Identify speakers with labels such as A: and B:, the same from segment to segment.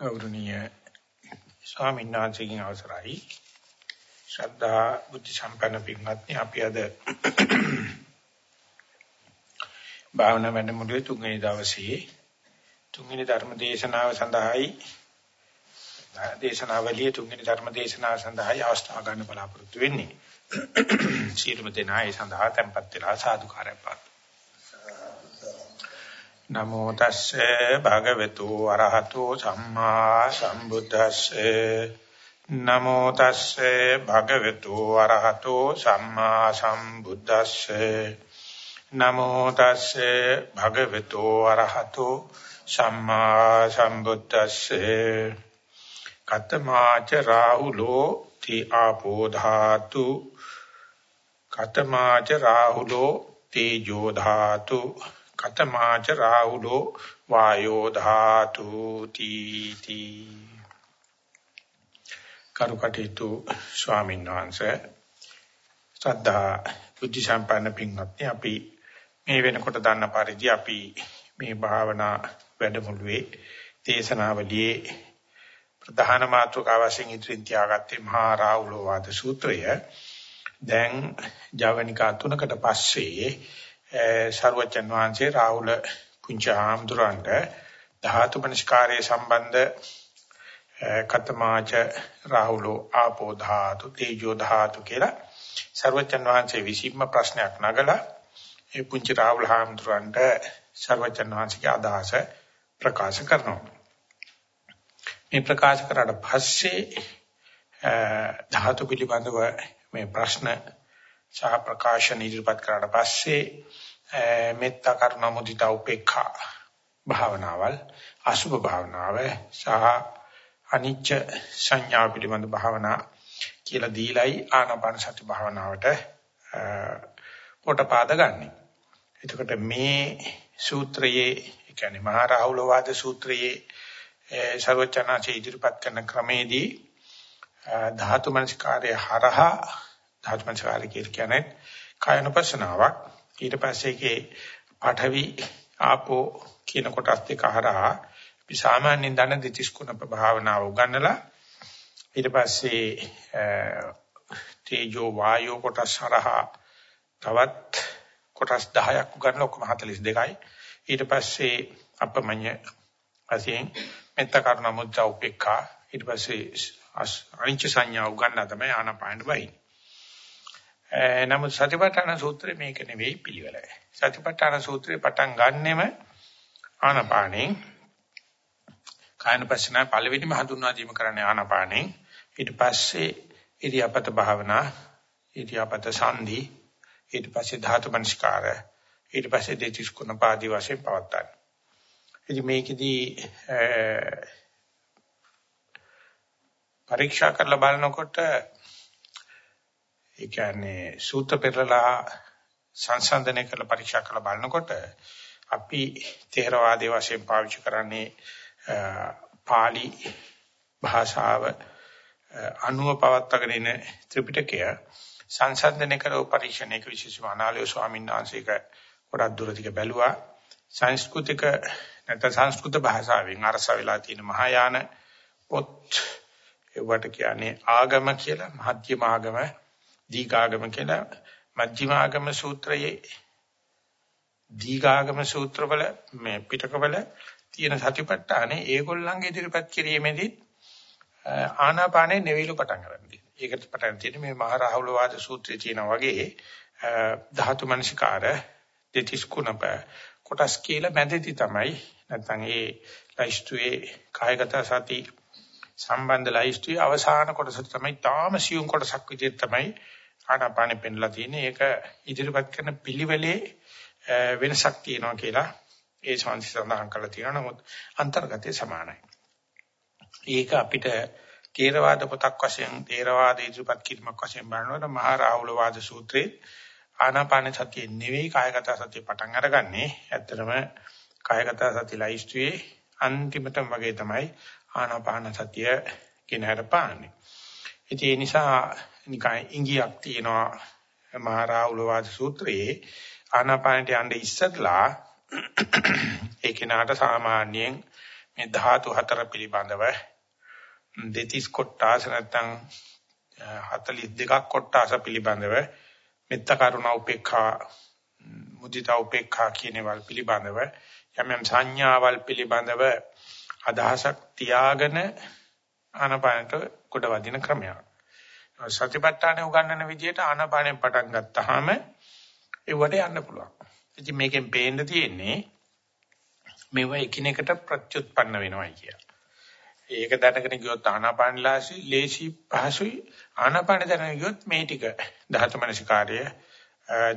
A: ගෞරවනීය ස්වාමීන් වහන්සේගෙන් අවසරයි ශ්‍රද්ධා බුද්ධ සම්පන්න පින්වත්නි අපි අද භාවනා වැඩමුළුවේ තුන්වෙනි දවසේ තුන්වෙනි ධර්ම දේශනාව සඳහායි දේශනාවලියේ තුන්වෙනි ධර්ම දේශනාව සඳහායි අවස්ථාව ගන්න බලාපොරොත්තු වෙන්නේ. සීලම දෙනා ඒ සඳහා tempත් වෙලා සාදුකාරය පාත්. නමෝ තස්සේ භගවතු අරහතෝ සම්මා සම්බුද්දස්සේ. නමෝ තස්සේ භගවතු අරහතෝ සම්මා සම්බුද්දස්සේ. නමෝ තස්සේ භගවතු අරහතෝ සම්මා සම්බුද්දස්සේ. කතමාච රාහුලෝ ති ආපෝ ධාතු. කතමාච රාහුලෝ තේජෝ ධාතු. කතමාච රාහුලෝ වායෝ ධාතු තීති. කරුකටේතු ස්වාමීන් වහන්සේ ශ්‍රද්ධා බුද්ධ සම්පන්න පින්වත්නි අපි මේ වෙනකොට දන්න පරිදි අපි මේ භාවනා වැඩමුළුවේ දේශනාවලියේ ප්‍රධාන මාතෘකාව වශයෙන් ඉදිරින් තියාගත්තේ මහා රාහුලෝ වාද සූත්‍රය. දැන් ජවනිකා තුනකට පස්සේ සර්වචන් වහන්සේ රාහුල පුංචි ආම්දුරන්ට ධාතු මනස්කාරයේ සම්බන්ධ කතමාච රාහුලෝ ආපෝ ධාතු තේජෝ ධාතු කියලා සර්වචන් වහන්සේ විසින්ම ප්‍රශ්නයක් නගලා ඒ පුංචි රාහුල ආම්දුරන්ට සර්වචන් වහන්සේගේ අදහස ප්‍රකාශ කරනවා. මේ ප්‍රකාශ කරාට පස්සේ ධාතු පිළිබඳව මේ ප්‍රශ්න සහ ප්‍රකාශන ඉදිරිපත් කරාට පස්සේ මෙත්තා කරුණා මුදිතා උපේක්ඛා භාවනාවල් අසුභ භාවනාව සහ අනිච්ච සංඥා පිළිබඳ භාවනා කියලා දීලයි ආනාපාන සති භාවනාවට පොටපාද ගන්නෙ. එතකොට මේ සූත්‍රයේ ඒ කියන්නේ මහා රාහුල වාද සූත්‍රයේ ਸਰවචනාචේ ඉදිරිපත් කරන ක්‍රමේදී ධාතු මනස්කාරය හරහා ධාතු මනස්කාරය කියන්නේ කායනුපසනාවක් ඊට පස්සේ ඒකේ පාඨවි ආපෝ කියන කොටස් දෙක හරහා අපි සාමාන්‍යයෙන් දන්න දෙතිස් කුණප භාවනාව උගන්නලා ඊට පස්සේ තේජෝ වායෝ කොටස් හරහා තවත් කොටස් 10ක් උගන්නලා ඔක්කොම 42යි ඊට පස්සේ අපමඤ්ඤ වශයෙන් මෙත්ත කරුණ මුද්දා උපේක්ඛා. ඊට පස්සේ අනිච්ච සංඥා උගන්නා තමයි ආනාපාන බයි නමුත් සතිපට්ඨාන සූත්‍රය මේක නෙවෙයි පිළිවෙල. සතිපට්ඨාන සූත්‍රේ පටන් ගන්නෙම ආනපානෙන් කායනපස්සන පළවෙනිම හඳුන්වා දීම කරන්නේ ආනපානෙන් ඊට පස්සේ ඉරියාපත භාවනා ඉරියාපත සංදි ඊට පස්සේ ධාතු මනස්කාර ඊට පස්සේ දෙතිස් කුණ පාදි වශයෙන් පවත්තන. ඉතින් මේකෙදී පරීක්ෂා කරලා බලනකොට ඒ කියන්නේ සූත්‍ර පෙරලා සංසන්දනය කරලා පරීක්ෂා කරලා බලනකොට අපි තේරවාදයේ වශයෙන් පාවිච්චි කරන්නේ pāli භාෂාව අනුව පවත්වාගෙන ඉන ත්‍රිපිටකය. සංසන්දනය කරව පරීක්ෂණයක විශේෂම අනාලය ස්වාමීන් වහන්සේක ගොඩක් දුරදිග බැලුවා. සංස්කෘතික නැත්නම් සංස්කෘත භාෂාවෙන් අරස වෙලා තියෙන මහායාන පොත් ඒවට කියන්නේ ආගම කියලා මධ්‍යම ආගම. දීඝාගම කියලා මජ්ක්‍ධිමාගම සූත්‍රයේ දීඝාගම සූත්‍රවල මේ පිටකවල තියෙන සතිපට්ඨානේ ඒගොල්ලන්ගේ ඉදිරිපත් කිරීමේදී ආනාපානේ නෙවිලු පටන් ගන්න. ඒකට පටන් තියෙන්නේ මේ මහා රාහුල වාද සූත්‍රයේ තියෙනා වගේ ධාතු මනසිකාර දෙතිස් කුණප කොටස් කියලා මැදදී තමයි නැත්නම් ඒ ලයිස්තුවේ කායගත සති සම්බන්ධ ලයිස්තුවේ අවසාන කොටස තමයි තාම සියුම් කොටසක් විදිහට තමයි ආනාපානෙ පෙන්ලා තියෙන්නේ. ඒක ඉදිරිපත් කරන පිළිවෙලේ වෙනසක් තියෙනවා කියලා ඒ ශාන්ති සඳහන් කරලා තියෙනවා. නමුත් අන්තර්ගතය සමානයි. ඒක අපිට තේරවාද පොතක් වශයෙන් තේරවාද ඉදිරිපත් කිරීමක් වශයෙන් බලනකොට මහා රාහුල වාද සූත්‍රයේ ආනාපාන සතිය නෙවෙයි කායගත සතිය පටන් අරගන්නේ. ඇත්තටම කායගත සති ලයිස්ට්ුවේ අන්තිමටම වගේ තමයි ආනාපාන සතිය කියන හරපාන්නේ. ඉතින් ඒ නිසා නිකන් ඉංගියක් තියෙනවා මහරාහුල වාද සූත්‍රයේ ආනාපානට යන්න ඉස්සෙල්ලා ඒ කෙනාට සාමාන්‍යයෙන් මේ ධාතු හතර පිළිබඳව දෙතිස් කොටාස නැත්නම් 42ක් කොටාස පිළිබඳව මෙත්ත කරුණා උපේක්ඛා මුදිතා උපේක්ඛා කියනවල් පිළිබඳව යම් යම් සංඥාවල් පිළිබඳව අදහසක් තියාගෙන ආනපානට කොට වදින ක්‍රමයක්. සතිපට්ඨානෙ උගන්වන විදිහට ආනපානෙන් පටන් ගත්තාම ඒවට යන්න පුළුවන්. ඉතින් මේකෙන් පේන්න තියෙන්නේ මේව එකිනෙකට ප්‍රත්‍යুৎපන්න වෙනවයි කියලා. ඒක දැනගෙන ගියොත් ආනාපානලාසි ලේසි පහසුයි ආනාපාන දැනගෙන ගියොත් මේ ටික ධාතු මනසිකාර්ය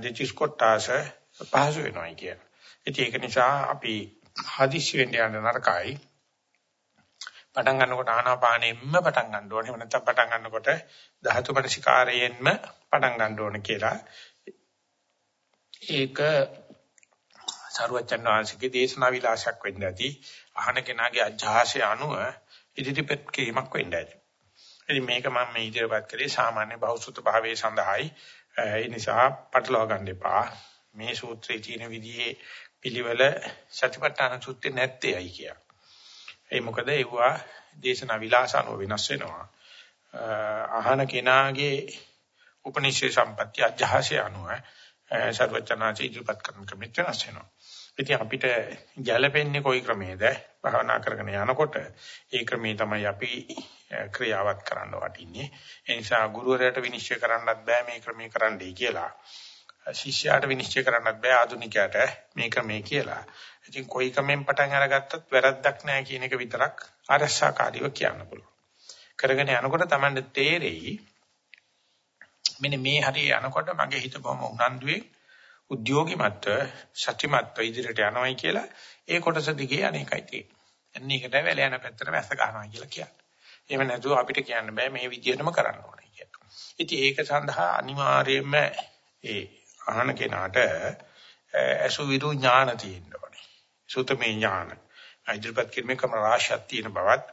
A: දෙචිස් කොටාස පහසු වෙනවයි කියලා. ඉතින් ඒක නිසා අපි හදිස්සි වෙන්න යන නරකයි. පටන් ගන්නකොට ආනාපානෙම්ම පටන් ගන්න ඕනේ. එහෙම නැත්නම් පටන් ගන්නකොට ධාතු මනසිකාරයෙන්ම පටන් ගන්න ඕනේ කියලා. ඒක සරුවචන් වහන්සේගේ දේශනා විලාසයක් වෙන්න ඇති. අහන කෙනාගේ අජහාසය අනුව ඉදිරිපත් කිරීමක් වෙන්න ඇති. ඉතින් මේක මම මේ ඉදිරිපත් කරේ සාමාන්‍ය බෞද්ධ භාවයේ සඳහායි. ඒ නිසා පටලවා ගන්න එපා. මේ සූත්‍රයේ තියෙන විදිහේ පිළිවෙල සතිපට්ඨාන සූත්‍රේ නැත්තේයි කිය. ඒ මොකද ඒවා දේශනා විලාස අනුව වෙනස් වෙනවා. අහන කෙනාගේ උපනිෂේ සම්පත්‍ය අජහාසය අනුව සර්වචනාචි ඉදිරිපත් කරන ක්‍රමෙත් වෙනස් වෙනවා. ඉතින් අපිට ගැළපෙන්නේ කොයි ක්‍රමයේද භාවනා කරගෙන යනකොට ඒ ක්‍රමේ තමයි අපි ක්‍රියාවත් කරන්න වටින්නේ. ඒ නිසා ගුරුවරයාට විනිශ්චය කරන්නත් බෑ මේ ක්‍රමේ කරන්නයි කියලා. ශිෂ්‍යයාට විනිශ්චය කරන්නත් බෑ ආධුනිකයාට මේ ක්‍රමේ කියලා. ඉතින් කොයි ක්‍රමෙන් පටන් අරගත්තත් වැරද්දක් නෑ කියන එක විතරක් අරසකාරීව කියන්න පුළුවන්. කරගෙන යනකොට Tamand තේරෙයි මෙන්න මේ හරිය යනකොට මගේ හිත බොහොම උනන්දුවේ උද්‍යෝගිමත්ව සත්‍යමත්ව ඉදිරියට යනවායි කියලා ඒ කොටස දිගේ අනේකයි තියෙන්නේ. එන්නේ ඒකට වැල යන පැත්තට වැස්ස ගන්නවා කියලා කියන්නේ. එහෙම නැතුව අපිට කියන්න බෑ මේ විදිහටම කරන්න ඕනේ කියලා. ඉතින් ඒක සඳහා අනිවාර්යයෙන්ම ඒ අහන කෙනාට අසුවිරු ඥාන තියෙන්න ඕනේ. සුතමේ ඥාන. ඉදිරිපත් කිරීමේ ක්‍රම රාශියක් තියෙන බවත්.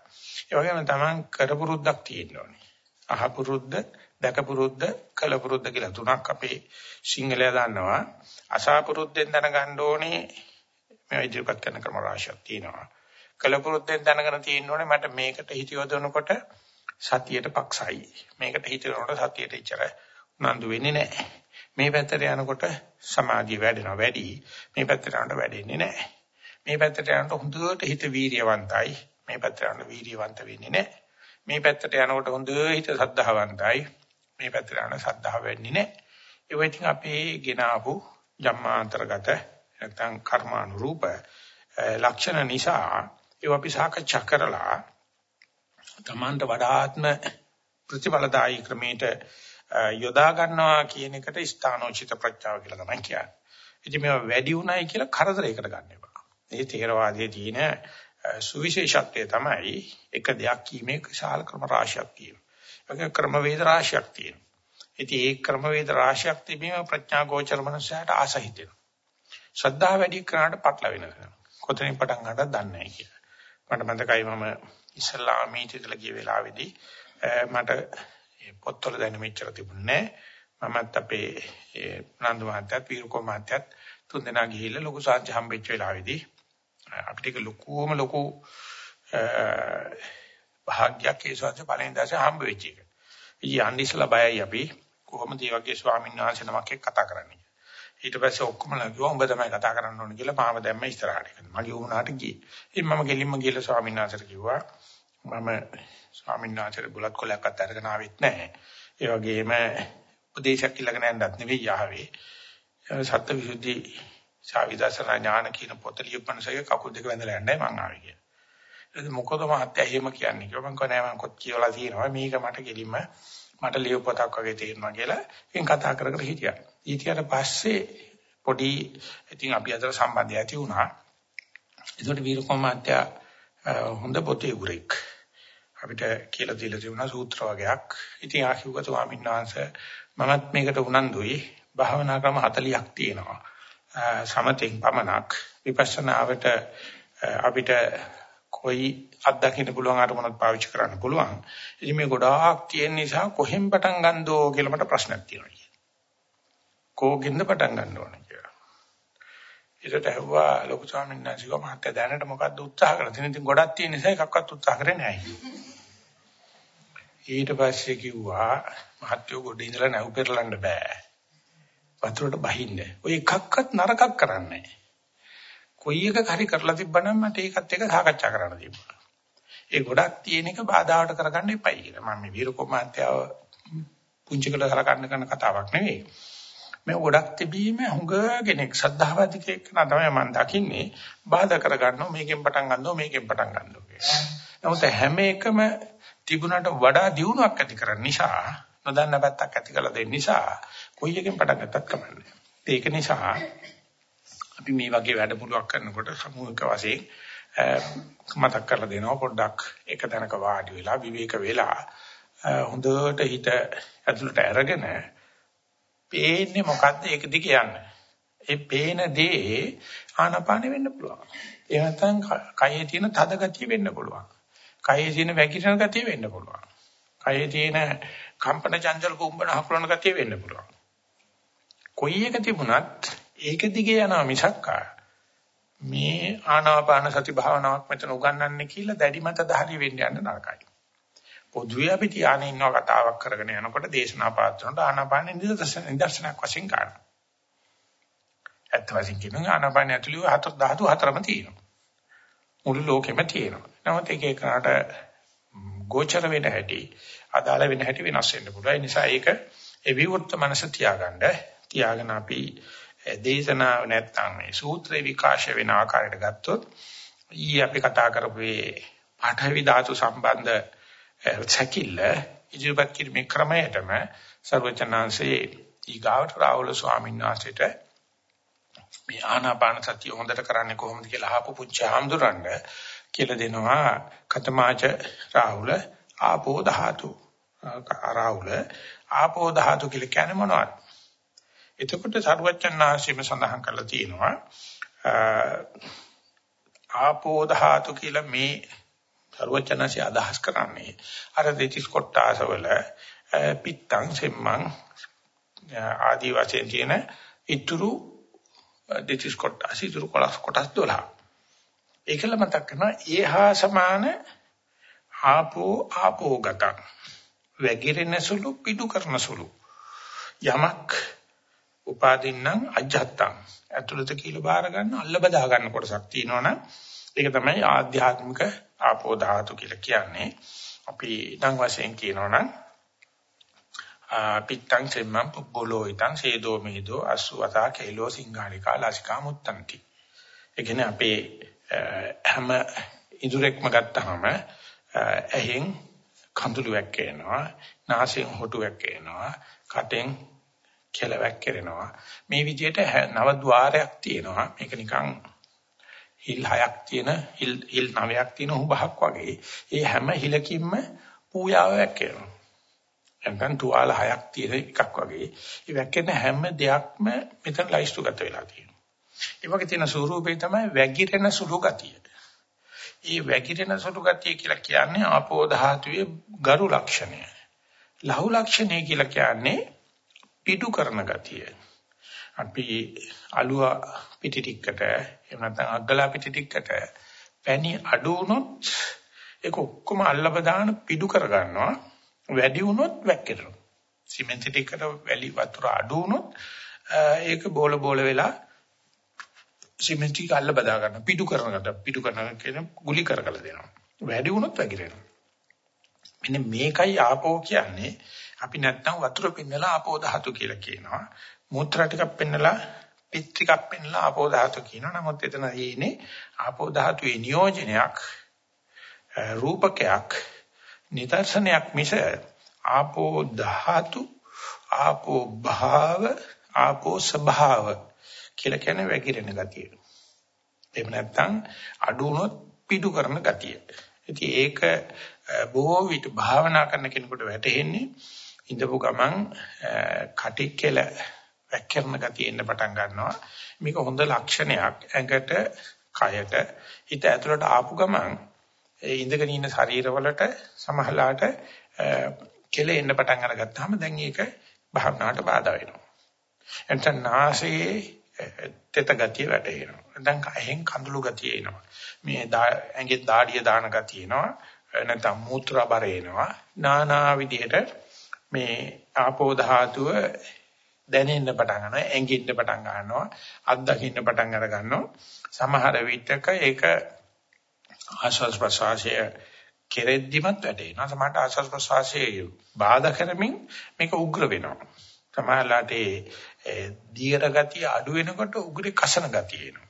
A: ඒ වගේම තමන් කරපුරුද්දක් තියෙන්න ඕනේ. අහපුරුද්ද දැකපුරුද්ද කලපුරුද්ද කියලා තුනක් අපේ සිංහලයා දන්නවා. අසාපුරුද්දෙන් දැනගන්න ඕනේ මේ ඉදිරිපත් කරන ක්‍රම රාශියක් තියෙනවා. කලපුරුද්දෙන් දැනගෙන තියෙන්න ඕනේ මට මේකට හිත යොදනකොට සතියට පක්ෂයි. මේකට හිත යොදනකොට සතියට ඉච්චර උනන්දු වෙන්නේ නැහැ. මේ පැත්තට යනකොට සමාධිය වැඩෙනවා වැඩි. මේ පැත්තට යනකොට වැඩෙන්නේ නැහැ. මේ පැත්තට යනකොට හොඳට හිත වීරියවන්තයි මේ පැත්තට යනකොට වීරියවන්ත වෙන්නේ නැහැ මේ පැත්තට යනකොට හොඳ හිත සද්ධාවන්තයි මේ පැත්තට යන සද්ධාව වෙන්නේ නැහැ. ඒක ඉතින් අපේ ගෙන ආපු ජම්මාන්තරගත නැත්නම් කර්මානුරූප ලක්ෂණ නිසා ඒව අපි සාකච්ඡා කරලා තමන්ට වඩාත්ම ප්‍රතිඵලදායී ක්‍රමයට යොදා ගන්නවා කියන එකට ස්ථානෝචිත ප්‍රඥාව කියලා තමයි කියන්නේ. ඉතින් මේවා වැඩි උනායි කියලා කරදරයකට ගන්න එපා. මේ තේරවාදයේ තියෙන සුවිශේෂත්වය තමයි එක දෙයක් කීමේ විශාල ක්‍රම රාශියක් තියෙනවා. ඒක ක්‍රමවේද රාශියක් තියෙනවා. ඉතින් ඒ ක්‍රමවේද රාශියක් තිබීම ප්‍රඥා ගෝචර මනසට ආසහිතෙනවා. ශ්‍රද්ධාව වැඩි කරාට පටල වෙනවා. කොතනින් පටන් ගන්නද දන්නේ නැහැ කියලා. මට මතකයි මම ඉස්ලාම මීටිකල ගිය වෙලාවේදී මට පොත්වල දැන මෙච්චර තිබුණේ මමත් අපේ නන්ද මහත්තයත් වීරකෝ මහත්තයත් තුන් දෙනා ගිහිල්ලා ලොකු සාංශ හම්බෙච්ච වෙලාවේදී අපිට ලොකුවම ලොකු භාග්‍යයක් ඒ ශාස්ත්‍ර පළවෙනි දවසේ හම්බ වෙච්ච එක. ඉතින් යන්න ඉස්සලා බයයි අපි කොහොමද මේ වගේ ස්වාමීන් වහන්සේ නමක් එක්ක කතා කරන්නේ. ඊට පස්සේ ඔක්කොම ලගුවා උඹ තමයි කතා කරන්න ඕනේ කියලා මාව දැම්ම ඉස්සරහට. මගේ වුණාට ගියේ. ඉතින් මම ගෙලින්ම ගිහලා ස්වාමීන් වහන්සේට කිව්වා මම ස්වාමීන් වහන්සේට බුලත් කොලයක්වත් අරගෙන ආවෙත් නැහැ. ඒ වගේම උපදේශයක් ඉල්ලගෙන යන්නත් නෙවෙයි යහවේ. සත්‍යවිසුද්ධි සාවිදර්ශනා ඥාන කියන පොත ලියපන්නසගේ කකුල් දෙක වැඳලා යන්නයි මං ආවේ කියලා. ඒක මොකද මහත්තයා එහෙම කියන්නේ කියලා මං කෝ මං කොත් කියලා තියෙනවා මේක මට ගෙලින්ම මට ලියපු පොතක් වගේ තේරෙනවා කියලා එන් කතා කර කර හිටියා. ඊටියට පස්සේ පොඩි ඉතින් අපි අතර සම්බන්ධය ඇති වුණා. ඒකට වීරකෝ මහත්තයා හොඳ පොතේ උරෙක්. අපිට කියලා දීලා තිබුණා සූත්‍ර වගේක්. ඉතින් ආශිර්වාද ස්වාමීන් වහන්සේ මමත් මේකට උනන්දුයි. භාවනා ක්‍රම 40ක් තියෙනවා. සමතෙන් පමණක් විපස්සනාවට අපිට කොයි අත්දකින්න පුළුවන් අරමුණක් පාවිච්චි කරන්න පුළුවන්. ඉතින් මේ ගොඩාක් තියෙන නිසා කොහෙන් පටන් ගන්නදෝ කියලා මට ප්‍රශ්නක් තියෙනවා. කෝගෙන්ද පටන් ගන්න ඕනේ කියලා. ඒකට ඇහුවා ලොකු ස්වාමීන් වහන්සේ කව මහත්තයා දැනට මොකද්ද උත්සාහ කරලා තියෙන්නේ? ඉතින් ගොඩක් තියෙන නිසා එකක්වත් උත්සාහ කරේ නැහැ. ඊට පස්සේ කිව්වා මහත්තයෝ ගොඩ ඉඳලා නැව් පෙරලන්න බෑ. වතුරට බහින්න. ඔය එකක්වත් නරකක් කරන්නේ කොයි එකක් හරි කරලා තිබ්බනම් මට ඒකත් එක්ක සාකච්ඡා කරන්න තිබ්බා. ඒ ගොඩක් තියෙන එක බාධාවට කරගන්න එපයි කියලා. මම මේ වීරකෝ මාත්‍යාව පුංචි කළ කරගන්න කරන කතාවක් නෙවෙයි. මේ ගොඩක් තිබීම හුඟ කෙනෙක් සද්ධාවාදී කෙනෙක් තමයි මම දකින්නේ බාධා කරගන්නවා මේකෙන් පටන් ගන්නවා මේකෙන් පටන් ගන්නවා කියලා. නමුත් හැම එකම තිබුණට වඩා දියුණුවක් ඇති කරන නිසා නොදන්න පැත්තක් ඇති කරලා දෙන්න නිසා කොයි එකෙන් පටන් ගත්තත් කමන්නේ. ඒක නිසා අපි මේ වගේ වැඩමුළුවක් කරනකොට සමූහික වශයෙන් මතක් කරලා දෙනවා පොඩ්ඩක් එක තැනක වාඩි වෙලා විවේක වෙලා හොඳට හිත ඇතුළට අරගෙන පේන්නේ මොකද්ද ඒක දිගේ යන්න. ඒ පේන දේ ආනාපානෙ වෙන්න පුළුවන්. ඒ නැත්නම් කයේ තියෙන තද ගතිය වෙන්න පුළුවන්. කයේ තියෙන වැగిරෙන ගතිය වෙන්න පුළුවන්. කයේ තියෙන කම්පන චංචල කුම්බන හකුලන ගතිය වෙන්න පුළුවන්. කොයි එක තිබුණත් ඒක දිගේ යනවා මිසක් මේ ආනාපාන සති භාවනාවක් මෙතන උගන්වන්නේ කියලා දැඩි මත දහරි වෙන්න යන්න නරකයි. පොදුවේ අපි තියාගෙන ඉන්න කතාවක් කරගෙන යනකොට දේශනා පාත්‍රනට ආනාපාන නිදර්ශනයක් වශයෙන් ගන්නවා. ඇත්ත වශයෙන් කියනවා ආනාපාන ඇතුළේ හතර ධාතු හතරම තියෙනවා. මුළු ලෝකෙම තියෙනවා. නමුත් එක එකකට ගෝචර වෙන හැටි අදාළ වෙන හැටි වෙනස් වෙන්න පුළුවන්. ඒ නිසා ඒක ඒ විවෘත මනස තියාගන්න තියාගෙන අපි දේශනාව නැත්තම් මේ සූත්‍රේ විකාශය වෙන ආකාරයට ගත්තොත් ඊ අපි කතා කරපු මේ පාඨවි ධාතු සම්බන්ධ සැකිල්ල ඉදිරිපත් කිරීමේ ක්‍රමයටම සර්වචනාංශයේ ඊගාවට රාහුල ස්වාමීන් වහන්සේට මේ ආනාපාන සතිය හොඳට කරන්නේ කොහොමද කියලා අහපු පුංචි ආම්දුරන්න කියලා දෙනවා කතමාච රාහුල ආපෝ ධාතු රාහුල ආපෝ ධාතු කියලා කියන්නේ මොනවද? එතකොට සරුවච්චන්හන්සේම සඳහන් කරලා තියෙනවා ආපෝ ධාතු කියලා මේ සරුවච්චන්හන්සේ අදහස් කරන්නේ අර දෙතිස් කොටාසවල පිත්තං සෙම්මං ආදී වශයෙන් තියෙන ඊතුරු දෙතිස් කොටාස ඊතුරු කොටස් කොටස් 12 ඒකල මතක් කරනවා ඒහා සමාන ආපෝ ආපෝ ගතං වැగిරෙන සුළු පිටු කරන සුළු. යමක් උපාදින්නම් අජත්තං. ඇතුළත කියලා බාර ගන්න අල්ල බදා ගන්න කොටසක් තියෙනවනම් ඒක තමයි ආධ්‍යාත්මික ආපෝ ධාතු කියලා කියන්නේ. අපි නම් වශයෙන් කියනවනම් පිත්තං සෙම්මං පුබ්බලෝ ඊතං සේදෝ මේදෝ අසුවතා කේලෝ සිංහාලිකා ලාසිකා මුත්තන්ති. ඒ කියන්නේ අපේ හැම ඉදුරෙක්ම ගත්තාම ඇහෙන් කඳුළුවක් එනවා නාසයෙන් හොටුවක් එනවා කටෙන් කෙලවක් කරනවා. මේ විදිහට නව ద్వාරයක් තියෙනවා. මේක නිකන් හිල් හයක් තියෙන හිල් හිල් නවයක් තියෙන උභහක් වගේ. ඒ හැම හිලකින්ම පූජාවක් කරනවා. නැත්නම් තුවාල හයක් තියෙන එකක් වගේ. ඒ වැක්කෙන හැම දෙයක්ම මෙතන ලයිස්තුගත වෙලා තියෙනවා. ඒ වගේ තියෙන ස්වරූපේ තමයි වැగిරෙන සුළු ගතිය. ඒ වැగిරෙන සුළු ගතිය කියලා කියන්නේ ආපෝ ධාතුවේ ගරු ලක්ෂණය. ලහු ලක්ෂණය කියලා කියන්නේ පිටු කරන ගතිය. අපි අලුව පිටි ටිකකට එහෙම නැත්නම් අග්ගලා පිටි ටිකකට පැණි අඩු වුණොත් ඒක ඔක්කොම අල්ලබ දාන පිටු කර ගන්නවා. වැඩි වුණොත් වැක්කිරෙනවා. සිමෙන්ති ටිකකට වැලි වතුර අඩු වුණොත් ඒක බෝල බෝල වෙලා සිමෙන්ති කල්ල බදා ගන්න පිටු කරනකට පිටු කරන කියන ගුලි කරකලා දෙනවා. වැඩි වුණොත් වැగిරෙනවා. මෙන්න මේකයි ආපෝ කියන්නේ අපි නැත්තම් වතුර පින්නලා ආපෝ ධාතු කියලා කියනවා. මූත්‍රා ටිකක් පින්නලා පිත් ටිකක් පින්නලා ආපෝ ධාතු කියනවා. නමුත් එතන තියෙන්නේ ආපෝ ධාතුවේ නියෝජනයක් රූපකයක් නිදර්ශනයක් මිස ආපෝ ධාතු ආපෝ භාව ආපෝ ස්වභාව කියලා කියන්නේ වැగిරෙන ගතිය. එහෙම නැත්නම් අඩු වුණොත් පිටු කරන ගතිය. ඉතින් ඒක බොහෝ විට භාවනා කරන කෙනෙකුට වැටහෙන්නේ ඉඳපු ගමන් කටික්කල වැක්කරන ගතිය එන්න පටන් ගන්නවා. මේක හොඳ ලක්ෂණයක්. ඇඟට, කයට, හිත ඇතුළට ආපු ගමන් ඒ ඉඳගෙන ඉන්න ශරීරවලට සමහරලාට කෙල එන්න පටන් අරගත්තාම දැන් ඒක භාවනාවට බාධා වෙනවා. එතන නාසයේ තෙත ගතිය වැටෙනවා. දැන් එහෙන් කඳුළු ගතිය එනවා. මේ ඇඟේ දාඩිය දාන ගතිය එනවා. නැත්නම් මූත්‍රා බර එනවා. නානා විදිහට මේ ආපෝ ධාතුව දැනෙන්න පටන් ගන්නවා. ඇඟෙන්න පටන් ගන්නවා. අත්දකින්න පටන් අර ගන්නවා. සමහර විටක ඒක ආශ්වාස ප්‍රශ්වාසය කෙරෙද්දිමත් වැටෙනවා. සමහරට ආශ්වාස ප්‍රශ්වාසයේ බාධා කරමින් මේක උග්‍ර වෙනවා. සමහරලාට ඒ දීර්ඝ ගතිය අඩු වෙනකොට උග්‍රේ කසන ගතිය එනවා.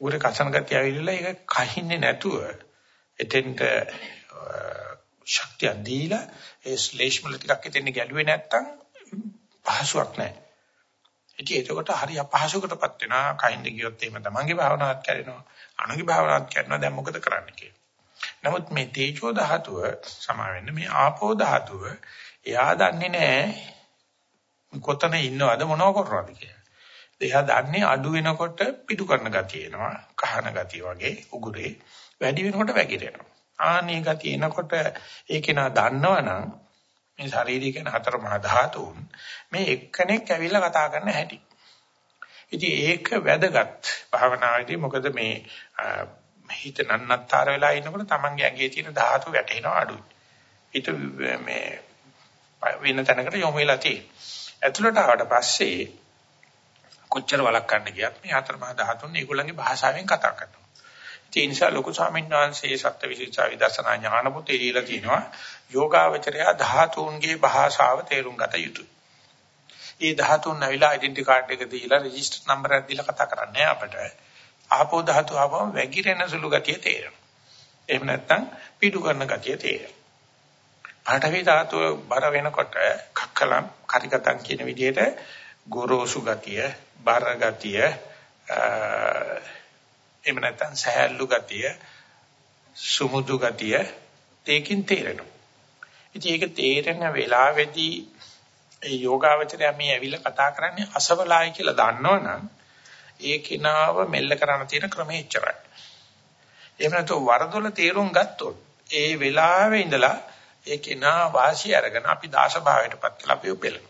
A: උග්‍රේ කසන ගතිය ඇවිල්ලා ඒක කහින්නේ නැතුව එතෙන්ට ශක්තිය දීලා ඒ ස්ලේෂ්මල ටිකක් එතෙන් ගැලුවේ නැත්තම් පහසුවක් නැහැ. ඉතින් ඒකට හරි අපහසුකටපත් වෙනවා. කයින්ද ගියොත් එහෙම තමන්ගේ භාවනාවක් කරනවා. අනුගේ භාවනාවක් කරනවා. දැන් මොකද කරන්න කියලා. නමුත් මේ තේජෝ ධාතුව සමා වෙන්න මේ ආපෝ ධාතුව එයා දන්නේ නැහැ කොතන ඉන්නවද මොනව කරනවද කියලා. එයා දන්නේ අඩු වෙනකොට පිටු කරන ගතිය එනවා. කහන ගතිය වගේ උගුරේ වැඩි වෙනකොට වැగిරෙනවා. ආනේ ගතිය එනකොට ඒකේ නා දන්නවනම් මේ ශාරීරික හතර මහා ධාතුන් මේ එක්කෙනෙක් ඇවිල්ලා කතා කරන හැටි. ඉතින් ඒක වැදගත් භාවනාවේදී මොකද මේ හිත නන්නත්තර වෙලා ඉන්නකොට තමන්ගේ ඇඟේ තියෙන ධාතු වැටෙනවා අඩුයි. හිත මේ වෙන තැනකට යොමු වෙලා තියෙනවා. ඇතුළට ආවට පස්සේ කොච්චර වළක්වන්න ගියත් මේ හතර මහා ධාතුන් ඒගොල්ලන්ගේ භාෂාවෙන් කතා කරනවා. ඒ නිසා ලොකු ස්වාමීන් වහන්සේ සත්‍ය විශේෂ විදර්ශනා ඥාන පුතේ දීලා තිනවා යෝගාවචරය ධාතුන්ගේ භාෂාව තේරුම් ගත යුතුයි. ඒ ධාතුන් නැවිලා ඩෙන්ටි කාඩ් එක දීලා රෙජිස්ටර් නම්බර් එක දීලා කතා කරන්නේ අපිට. ආපෝ ධාතු ආවම වැగిරෙන සුළු ගතිය තේරෙනවා. එහෙම නැත්නම් පිටු කරන ගතිය තේරෙනවා. පාඨවි ධාතුව බර වෙනකොට කක්කලම් කරිකතම් කියන විදිහට ගොරෝසු ගතිය, බර ගතිය, එහෙම නැත්නම් සහැල්ලු ගතිය, සුමුදු ගතිය තේකින් තේරෙනවා. ඉතින් ඒක තේරෙන වෙලාවේදී ඒ යෝගාවචරය මේ ඇවිල්ලා කතා කරන්නේ අසවලායි කියලා දන්නවනම් ඒ කිනාව මෙල්ල කරන්න තියෙන ක්‍රමය එච්චරයි. එහෙම නැත්නම් වරදොල තේරුම් ගත්තොත් ඒ වෙලාවේ ඉඳලා ඒ කිනා වාසිය අරගෙන අපි දාශ භාවයටපත් කළා අපි උපෙලන.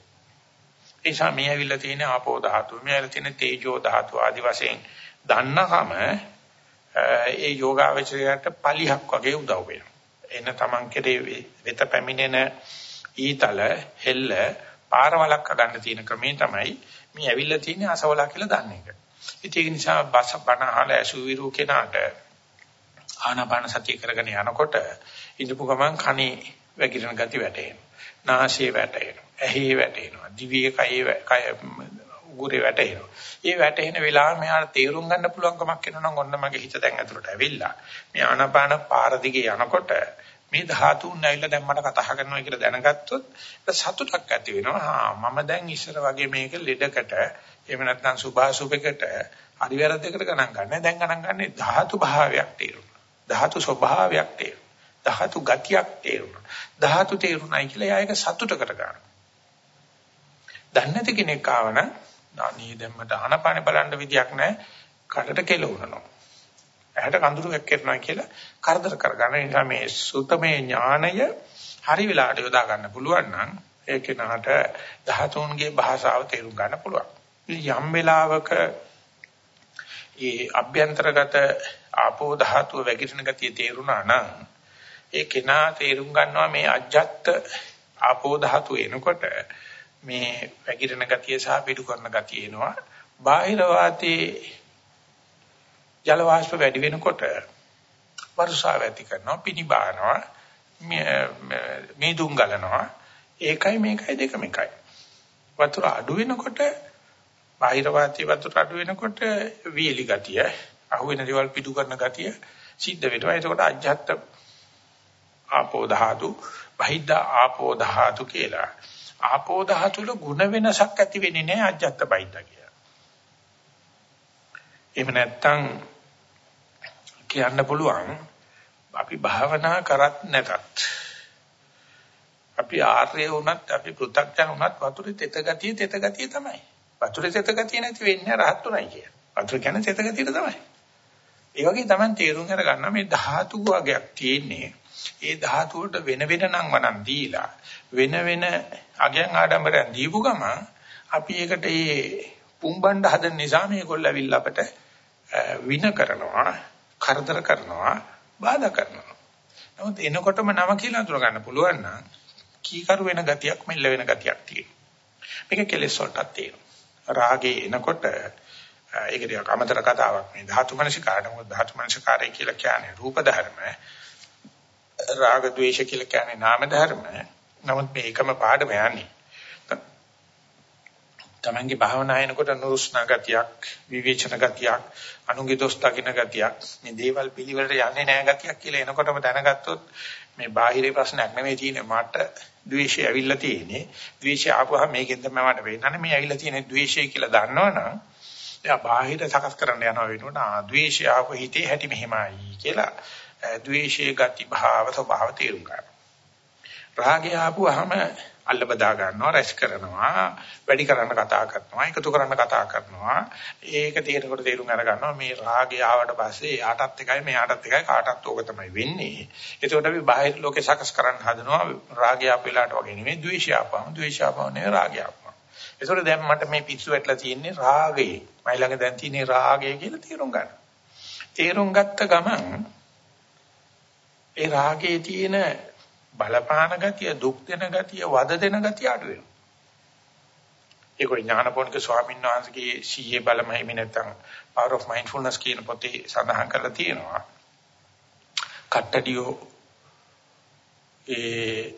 A: ඒ නිසා මේ ඇවිල්ලා තියෙන ආපෝ ධාතුව, මේ ඇවිල්ලා තියෙන තේජෝ ධාතුව ආදි වශයෙන් දන්නකම ඒ යෝගාවචරයට පලිහක් වගේ උදව් වෙනවා. එන තමන් කෙරේ වෙත පැමිණෙන ඊතල හෙල්ල පාරවලක් ගන්න තියෙන ක්‍රමේ තමයි මේ ඇවිල්ලා තියෙන අසවලා කියලා දන්න එක. ඒක නිසා බස බණ අහලා ඇසුවිරු කෙනාට ආනාපාන සතිය කරගෙන යනකොට ඉඳපු ගමන් කනේ වැగిරෙන ගති වැටෙනවා. නාසයේ වැටෙනවා. ඇහි වැටෙනවා. දිවේ කයේ කය උගුරේ වැටෙනවා. ඒ වැටෙන වෙලාව මෙයාට තේරුම් ගන්න පුළුවන්කමක් එනවා නම් ඔන්න මගේ හිත දැන් ඇතුළට ඇවිල්ලා. මේ ආනාපාන පාර දිගේ යනකොට මේ ධාතුන් ඇවිල්ලා දැන් මට කතා කරනවා කියලා දැනගත්තොත් සතුටක් ඇති වෙනවා. හා මම දැන් ඉස්සර වගේ මේක ලෙඩකට එහෙම නැත්නම් සුභාසුභයකට හරි වැරද්දකට ගණන් ගන්න. දැන් ගණන් ගන්නේ ධාතු භාවයක් තේරුණා. ධාතු ස්වභාවයක් තේරුණා. ධාතු ගතියක් තේරුණා. ධාතු තේරුණායි කියලා එයා ඒක සතුට කර ගන්නවා. දන්නේ නැති කෙනෙක් ආවන අනේ දැන් මට ආනපාන බලන්න විදියක් නැහැ. කඩට කෙලවුනනවා. ඇහැට කඳුරුවක් කරනවා කියලා කරදර කරගන්න නිසා මේ සුතමේ ඥාණය හරි වෙලාවට යොදා ගන්න පුළුවන් නම් ඒ කෙනාට ධාතුන්ගේ භාෂාව තේරුම් ගන්න පුළුවන්. යම් වෙලාවක ඒ අභ්‍යන්තරගත ආපෝ ධාතුව වැగిරෙන ගතිය තේරුණා නම් ඒ කෙනා තේරුම් ගන්නවා මේ අජ්ජත් ආපෝ ධාතුව එනකොට මේ වැగిරෙන ගතිය සහ පිටු කරන ගතිය එනවා බාහිර වාතයේ ජල වාෂ්ප වැඩි වෙනකොට වර්ෂාව ඇති කරනවා පිනිබානවා මේ දුම් ගලනවා ඒකයි මේකයි දෙකම එකයි වතුර අඩු වෙනකොට බාහිර වාතයේ වතුර අඩු වෙනකොට වීලි ගතිය, අහුවෙන දේවල් පිටු කරන ගතිය සිද්ධ වෙනවා. එතකොට අජ්ජත් ආපෝ ධාතු, බහිද්ද ආපෝ ධාතු කියලා. ආපෝ ධාතුල ಗುಣ වෙනසක් ඇති වෙන්නේ නැහැ අජ්ජත් බහිද්ද කියලා. එහෙම නැත්නම් කියන්න පුළුවන් අපි භාවනා කරත් නැතත් අපි ආර්ය වුණත් අපි පෘථග්ජන වුණත් වතුරේ තෙත ගතිය තෙත ගතිය තමයි. වතුරේ තෙත ගතිය නැති වෙන්නේ රහත් උනායි කිය. වතුර කියන්නේ තෙත ගතියට තමයි. ඒ වගේ තමයි තේරුම් අරගන්න මේ ධාතු වර්ගයක් තියෙන්නේ. ඒ ධාතු වලට වෙන වෙන නම් වනම් දීලා වෙන වෙන අගයන් ආඩම්බරයන් දීපු ගම අපි ඒකට ඒ පුම්බණ්ඩ හදන නිසා මේගොල්ලෝ ඇවිල්ලා අපට වින කරනවා, කරදර කරනවා, බාධා කරනවා. නමුත් එනකොටම නම කියලා අඳුර ගන්න පුළුවන් නම් කීකරු වෙන ගතියක් මෙල්ල වෙන ගතියක් තියෙනවා. මේක කෙලෙස් වලටත් තියෙනවා. රාගේ එනකොට ඒක ටිකක් අමතර කතාවක් මේ ධාතු මනසිකාරය මොකද ධාතු මනසිකාරය කියලා කියන්නේ රූප ධර්ම රාග ద్వේෂ කියලා කියන්නේ නාම ධර්ම. නමුත් මේ එකම පාඩම යන්නේ. තමන්ගේ භාවනා එනකොට නුරුස්නා ගතියක් විවේචන ගතියක් අනුගේ දොස් දකින්න ගතියක් මේ දේවල් පිළිවෙලට යන්නේ නැහැ ගතියක් කියලා එනකොටම දැනගත්තොත් මේ බාහිරේ ප්‍රශ්නයක් නෙමෙයි තියෙන්නේ. මට ද්වේෂය ඇවිල්ලා තියෙන්නේ. ද්වේෂය ආපුවහම මේකෙන් තමයි මට වෙන්නන්නේ මේ ඇවිල්ලා තියෙන ද්වේෂය කියලා දන්නවනම් එයා බාහිර සකස් කරන්න යනවා වෙනකොට ආ ද්වේෂය ආපු හිතේ හැටි මෙහෙමයි කියලා ද්වේෂයේ ගති භාව ස්වභාව තේරුම් ගන්න. රාගය ආපුවහම අල්ල බදා ගන්නවා රැස් කරනවා වැඩි කරන්න කතා කරනවා එකතු කරන්න කතා කරනවා. ඒක තේරෙනකොට තේරුම් අර ගන්නවා මේ රාගය ආවට පස්සේ යාටත් එකයි මෙයාටත් එකයි කාටත් ඕක තමයි වෙන්නේ. එතකොට අපි බාහිර ලෝකේ සකස් කරන්න හදනවා රාගය ආපු වෙලාවට වගේ නෙමෙයි ද්වේෂය ආපම ද්වේෂය ආපම නෙවෙයි රාගය ආපම ඒතකොට දැන් මට මේ පිස්සු වැටලා තියෙන්නේ රාගයේ මයි ළඟ දැන් තියෙන්නේ රාගය කියලා තේරුම් ගන්න. තේරුම් ගත්ත ගමන් ඒ රාගයේ තියෙන බලපාන ගතිය, දුක් දෙන ගතිය, වද දෙන ගතිය අඩු වෙනවා. ඒක ඥානපෝනික ස්වාමීන් වහන්සේගේ සීයේ බලමයි නැත්නම් Power of Mindfulness කියන පොතේ සඳහන් කරලා තියෙනවා. කට්ටඩියෝ ඒ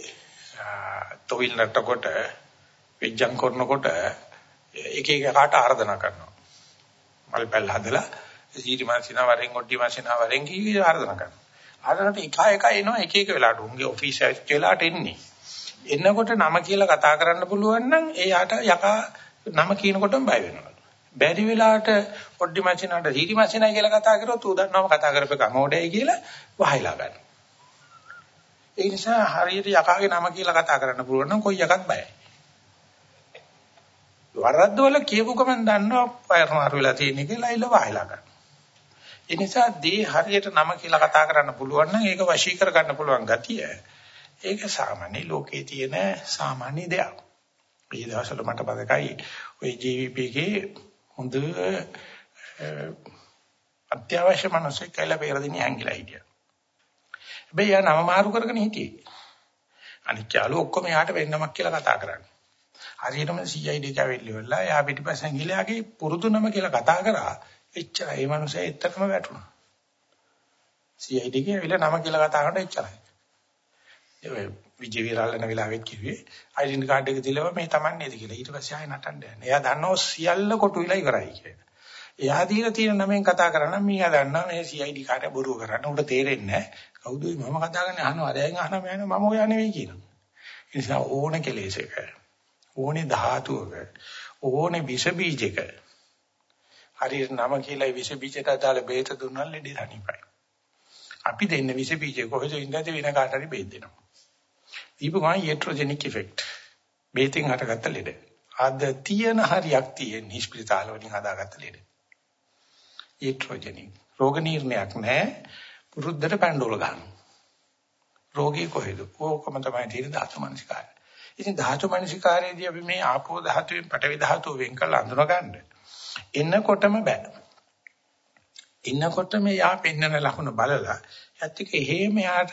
A: තොවිල් නටකොට විජ්ජං කරනකොට එක එක කාට ආර්දනා කරනවා. මල් පැල් හදලා සීටි මාසිනා වරෙන් ඔඩ්ඩි මාසිනා වරෙන් කී ආර්දනා කරනවා. අරකට එක එක එනවා එක එක වෙලාවට උන්ගේ ඔෆිස් එකේ වෙලාවට එන්නේ. එන්නකොට නම කියලා කතා කරන්න පුළුවන් නම් එයාට යකා නම කියනකොටම බය වෙනවා. බැරි වෙලාවට පොඩ්ඩි මැෂිනාට හීටි මැෂිනයි කියලා කතා කරොත් ඌ දන්නවම කතා කරපේ කමෝඩේ කියලා වහයිලා ගන්න. ඒ නිසා හරියට යකාගේ නම කියලා කතා කරන්න පුළුවන් නම් කොයි එකක් බයයි. වරද්දවල කියපු ගමන් දන්නවා පයරමාරු වෙලා තියෙන කියලා ඉල්ල වහයිලා ගන්න. ඒ නිසා දේ හරියට නම කියලා කතා කරන්න පුළුවන් නම් ඒක වශී කර ගන්න පුළුවන් ගතිය. ඒක සාමාන්‍ය ලෝකයේ තියෙන සාමාන්‍ය දෙයක්. මේ දවස්වල මට බදකයි ওই ජීවිපීගේ හොඳ අත්‍යවශ්‍ය මනසෙක් කියලා පෙරදින ඇංගිලා හිටියා. හැබැයි යා නම මාරු කරගෙන හිටියේ. අනිත් යාළුවෝ ඔක්කොම යාට වෙන්නමක් කියලා කතා කරන්නේ. හරියටම CID එක වෙල්ලිවලා යා පිටිපස්සෙන් ගිහලාගේ පුරුදු නම කියලා කතා කරා. එච්චරයි. ඒ මනුස්සයා එතරම් වැටුණා. CID එකේ විල නම කියලා කතා කරනකොට එච්චරයි. ඒ විජේ විරල්ලන වෙලාවෙත් කිව්වේ ඩෙන්ටි කාඩ් එක දිලව මේ Taman නේද කියලා. ඊට පස්සේ ආයෙ නටන්න යන්නේ. එයා දන්නවා සියල්ල කොටු විලා ඉවරයි කියලා. එයා දීලා තියෙන නමෙන් කතා කරන මීයා දන්නවා මේ CID කාර්ය බොරුව කරන්න. උඹට තේරෙන්නේ නැහැ. කවුද මම කතා කරන්නේ අහනවා. දැන් අහනවා මම මම ඔයා නෙවෙයි කියනවා. ඒ නිසා ඕන කෙලෙසක ඕනේ ධාතුවක ඕනේ විස බීජයක හරියට නම කියලා විස බීජයට අදාළ බේත දුන්නා ලෙඩේ තනිපයි. අපි දෙන්න විස බීජය කොහෙද ඉඳන්ද වෙන කාට හරි බේත් දෙනවා. දීපුවා ඊට්‍රොජෙනික් ඉෆෙක්ට්. බේතෙන් හටගත්ත ලෙඩ. අද තියෙන හරියක් තියෙන හිස්පිරිතාල වලින් හදාගත්ත ලෙඩ. ඊට්‍රොජෙනික්. රෝග නිర్ణයක් නැහැ. පුරුද්දට පැන්ඩෝල ගන්නවා. රෝගී කොහෙද? ඕකම තමයි තියෙන ධාතු මනසිකාරය. ඉතින් ධාතු මනසිකාරයේදී අපි මේ ආපෝ ධාතුවෙන් පඨවි ධාතුව වෙන් කරලා අඳුන ගන්න. එන්නකොටම බෑ. එන්නකොටම යා පෙන්නන ලකුණ බලලා යත් එක එහෙම යාට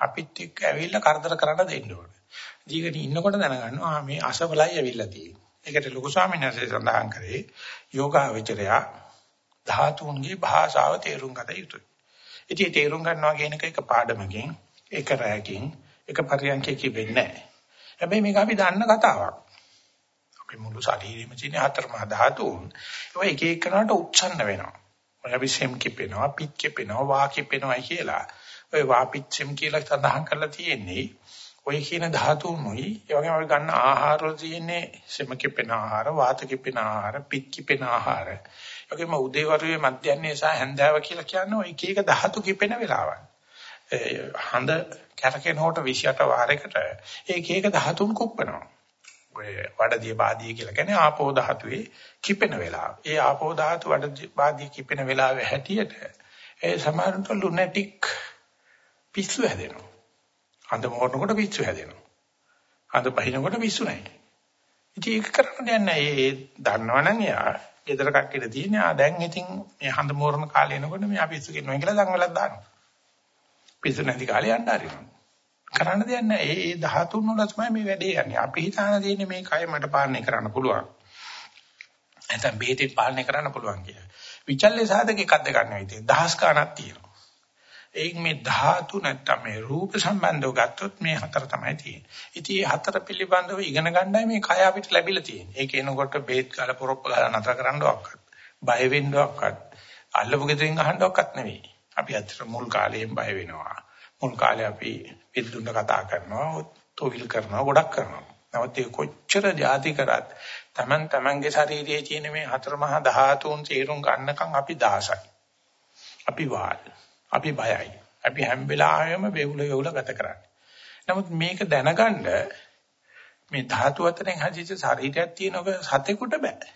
A: අපිත් එක්ක ඇවිල්ලා කරදර කරන්න දෙන්න ඕනේ. ජීවිතේ ඉන්නකොට දැනගන්නවා මේ අසවලයි ඇවිල්ලා තියෙන්නේ. ඒකට ලොකු ස්වාමීන් වහන්සේ සඳහන් කරේ යෝගාවචරය ධාතුන්ගේ භාෂාව තේරුම් ගත යුතුයි. ඉතින් තේරුම් ගන්නවා කියන එක එක පාඩමකින්, එක රැයකින්, එක පරියන්කකින් වෙන්නේ නැහැ. හැබැයි මේක අපි දන්න කතාවක්. අපේ මුළු ශරීරෙම තියෙන හතර මහා ධාතුන් ඒවා එක එකනට උච්චන්න වෙනවා. ඔය අපි සෙම් කිපෙනවා, පිත් කිපෙනවා, වා කිපෙනවා කියලා. ඔය වා පිත් සෙම් කියලා සඳහන් කරලා තියෙන්නේ ඔය කියන ධාතුන්ුයි ඒ වගේම අපි ගන්න ආහාර වල තියෙන්නේ සෙම කිපෙන ආහාර, වාත කිපෙන ආහාර, පිත් කිපෙන ආහාර. ඒ වගේම උදේවරුේ මධ්‍යන්නේ සහ හැන්දෑව කියලා කියන්නේ ඔය එක එක ධාතු කිපෙන වෙලාවක්. හඳ කැරකෙනකොට 28 වාරයකට ඒක එක ධාතුන් කුප්පනවා. ඔය වඩදිය බාදිය කියලා කියන්නේ ආපෝ ධාතුවේ කිපෙන වෙලාව. ඒ ආපෝ ධාතු වඩ බාදිය කිපෙන වෙලාවේ හැටියට ඒ සමහරට ලුනැටික් පිස්සු හැදෙනවා. හඳ මොහොතකට පිස්සු හැදෙනවා. හඳ පහිනකොට පිස්සු නැහැ. ඉතින් ඒක කරන්න දෙයක් නැහැ. ඒ දන්නවනම් එයා ගෙදර කට්ටියට තියෙන ආ දැන් ඉතින් මේ හඳ මෝරන කාලේ එනකොට මේ අපි ඉස්සු කියනවා කියලා දඟලක් දානවා. පිස්සු නැති කාලේ යන්න හරිනවා. කරන්න දෙයක් නැහැ. ඒ 13 වල තමයි මේ වැඩේ යන්නේ. අපි හිතාන දෙන්නේ මේ කය මට පාලනය කරන්න පුළුවන්. නැත්නම් බෙහෙතෙන් පාලනය කරන්න පුළුවන් කියලා. විචල්්‍ය සාධක එකක් දෙකක් නෙවෙයි තියෙන්නේ. දහස් ගණක් තියෙනවා. ඒක මේ ධාතු නැත්තම් මේ රූප සම්බන්ධව ගත්තොත් මේ හතර තමයි තියෙන්නේ. ඉතින් මේ හතර පිළිබඳව ඉගෙන ගන්නයි මේ කය අපිට ලැබිලා තියෙන්නේ. ඒක එනකොට බේත් කාලා පොරොප්ප ගාලා නතර කරන්නවක්වත්, බය වෙන්නවක්වත්, අල්ලපු ගෙදරින් අහන්නවක්වත් නෙවෙයි. අපි අතට මුල් කාලයෙන් බය වෙනවා. මුල් කාලේ අපි පිළිදුන්න කතා කරනවා, තොවිල් කරනවා, ගොඩක් කරනවා. නමුත් ඒ කොච්චර જાති කරත් Taman tamanගේ ශරීරයේ තියෙන මේ හතර මහා ධාතුන් තේරුම් ගන්නකම් අපි දහසයි. අපි වාල්. අපි බයයි. අපි හැම වෙලාවෙම වේවුල වේවුල ගත කරන්නේ. නමුත් මේක දැනගන්න මේ ධාතු අතරින් හැදිච්ච ශරීරයක් තියෙනක සතෙකුට බෑ.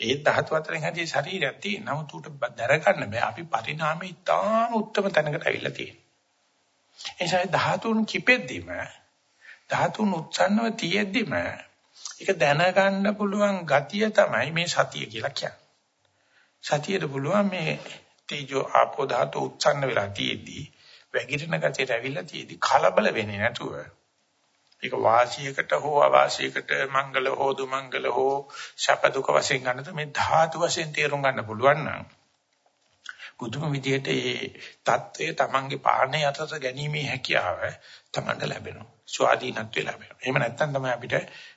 A: ඒ ධාතු අතරින් හැදිච්ච ශරීරයක් තියෙන නමුත් උට දැනගන්න බෑ. අපි පරිණාමයේ ඉතාම උත්තරම තැනකට අවිල්ලා තියෙනවා. එනිසා ධාතුන් කිපෙද්දිම ධාතුන් උච්චන්නව තියෙද්දිම ඒක දැනගන්න පුළුවන් ගතිය තමයි මේ සතිය කියලා කියන්නේ. සතියට පුළුවන් මේ තේජෝ ආපෝ ධාතු උච්චන්න වෙලා තියෙද්දි වැగిරෙන ගතියට ඇවිල්ලා තියෙද්දි කලබල වෙන්නේ නැතුව ඒක වාසියකට හෝ අවාසියකට මංගල හෝ දුමංගල හෝ ශප දුක වශයෙන් ගන්නද මේ ධාතු වශයෙන් තේරුම් ගන්න පුළුවන් නම් බුදුම විදියට ඒ தත්ත්වය තමන්ගේ පාණේ යටත ගැනීමේ හැකියාව තමන්ට ලැබෙනවා. ස්වාධීනත්වය ලැබෙනවා. එහෙම නැත්නම් තමයි අපිට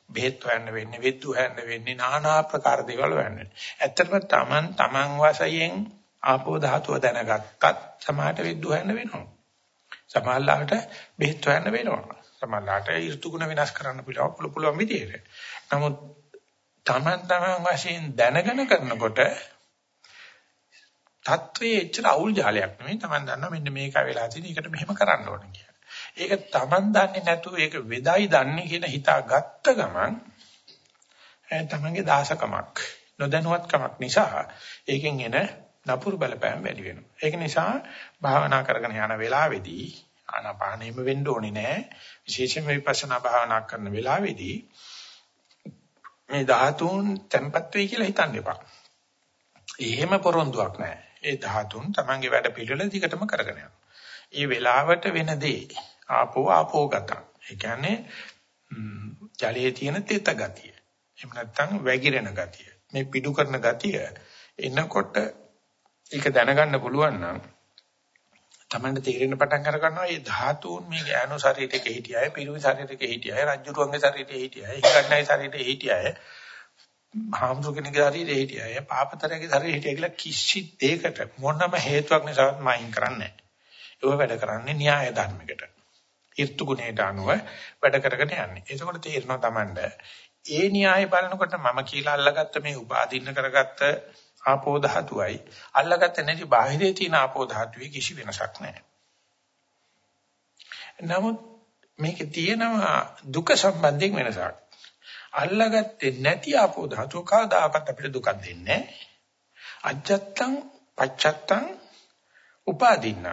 A: බෙහෙත් හොයන්න වෙන්නේ, විද්දු හොයන්න වෙන්නේ, নানা ආකාර දේවල් හොයන්න. ඇත්තටම තමන් තමන් වශයෙන් ආපෝ ධාතුව දැනගත්තත් සමාහට විද්දු හොයන්න වෙනවා. සමාහලාට බෙහෙත් හොයන්න වෙනවා. සමාහලාට ඍතුගුණ වෙනස් කරන්න පුළුවන් පුළුවන් විදියට. නමුත් තමන් තමන් වශයෙන් දැනගෙන කරනකොට තත්වයේ එච්චර අවුල් ජාලයක් නෙමෙයි. Taman දන්නවා මෙන්න මේක වෙලා තියෙන. ඒකට මෙහෙම කරන්න ඕනේ කියලා. ඒක Taman දන්නේ නැතුව ඒක වෙදයි දන්නේ කියලා හිතාගත්ත ගමන් තමන්ගේ දාසකමක් නොදැනුවත්කමක් නිසා ඒකෙන් එන නපුරු බලපෑම් වැඩි වෙනවා. ඒක නිසා භාවනා කරගෙන යන වෙලාවේදී ආනාපානෙම වෙන්න ඕනේ නෑ. විශේෂයෙන්ම විපස්සනා භාවනා කරන වෙලාවේදී මේ ධාතුන් tempat වෙයි කියලා හිතන්න එපා. එහෙම පොරොන්දුවක් නෑ. ඒ ධාතුන් තමන්ගේ වැඩ පිළිවෙල දිගටම කරගෙන යනවා. ඒ වෙලාවට වෙන දේ ආපෝ ආපෝ ගතං. ඒ කියන්නේ ජලයේ තියෙන තෙත ගතිය. එහෙම නැත්නම් වැగిරෙන ගතිය. මේ පිඩු කරන ගතිය එනකොට ඒක දැනගන්න පුළුවන් නම් තමන්ට තේරෙන පටන් අර ගන්නවා මේ ධාතුන් මේ ඥාන ශරීරයක හිටියයි පිරිවි ශරීරයක හිටියයි රජ්ජුරුවන්ගේ ශරීරයේ හිටියයි හිඟන්නයි ශරීරයේ හිටියයි හාමුදුර කෙනෙක්ගේ ශරීරයේ හිටියයි පාපතරගේ ශරීරයේ හිටියයි කියලා කිසි දෙයකට මොනම හේතුවක් නිසාවත් මයින් කරන්නේ නැහැ. ඒක වැඩ කරන්නේ න්‍යාය ධර්මයකට. ඍතු ගුණයට අනුව වැඩ කරගෙන යන්නේ. එතකොට තේරෙනවා Tamanda ඒ න්‍යාය බලනකොට මම කියලා අල්ලගත්ත මේ උපාදින්න කරගත්ත ආපෝ ධාතුවයි අල්ලගත්ත නැති බාහිරේ තියෙන ආපෝ ධාතුවේ කිසි වෙනසක් නැහැ. නමුත් මේකේ තියෙනවා දුක සම්බන්ධයෙන් වෙනසක්. අල්ලගත්තේ නැති ආපෝ ධාතුව කවදාකවත් අපිට දුකක් දෙන්නේ නැහැ. අජත්තං පච්චත්තං උපාදින්න.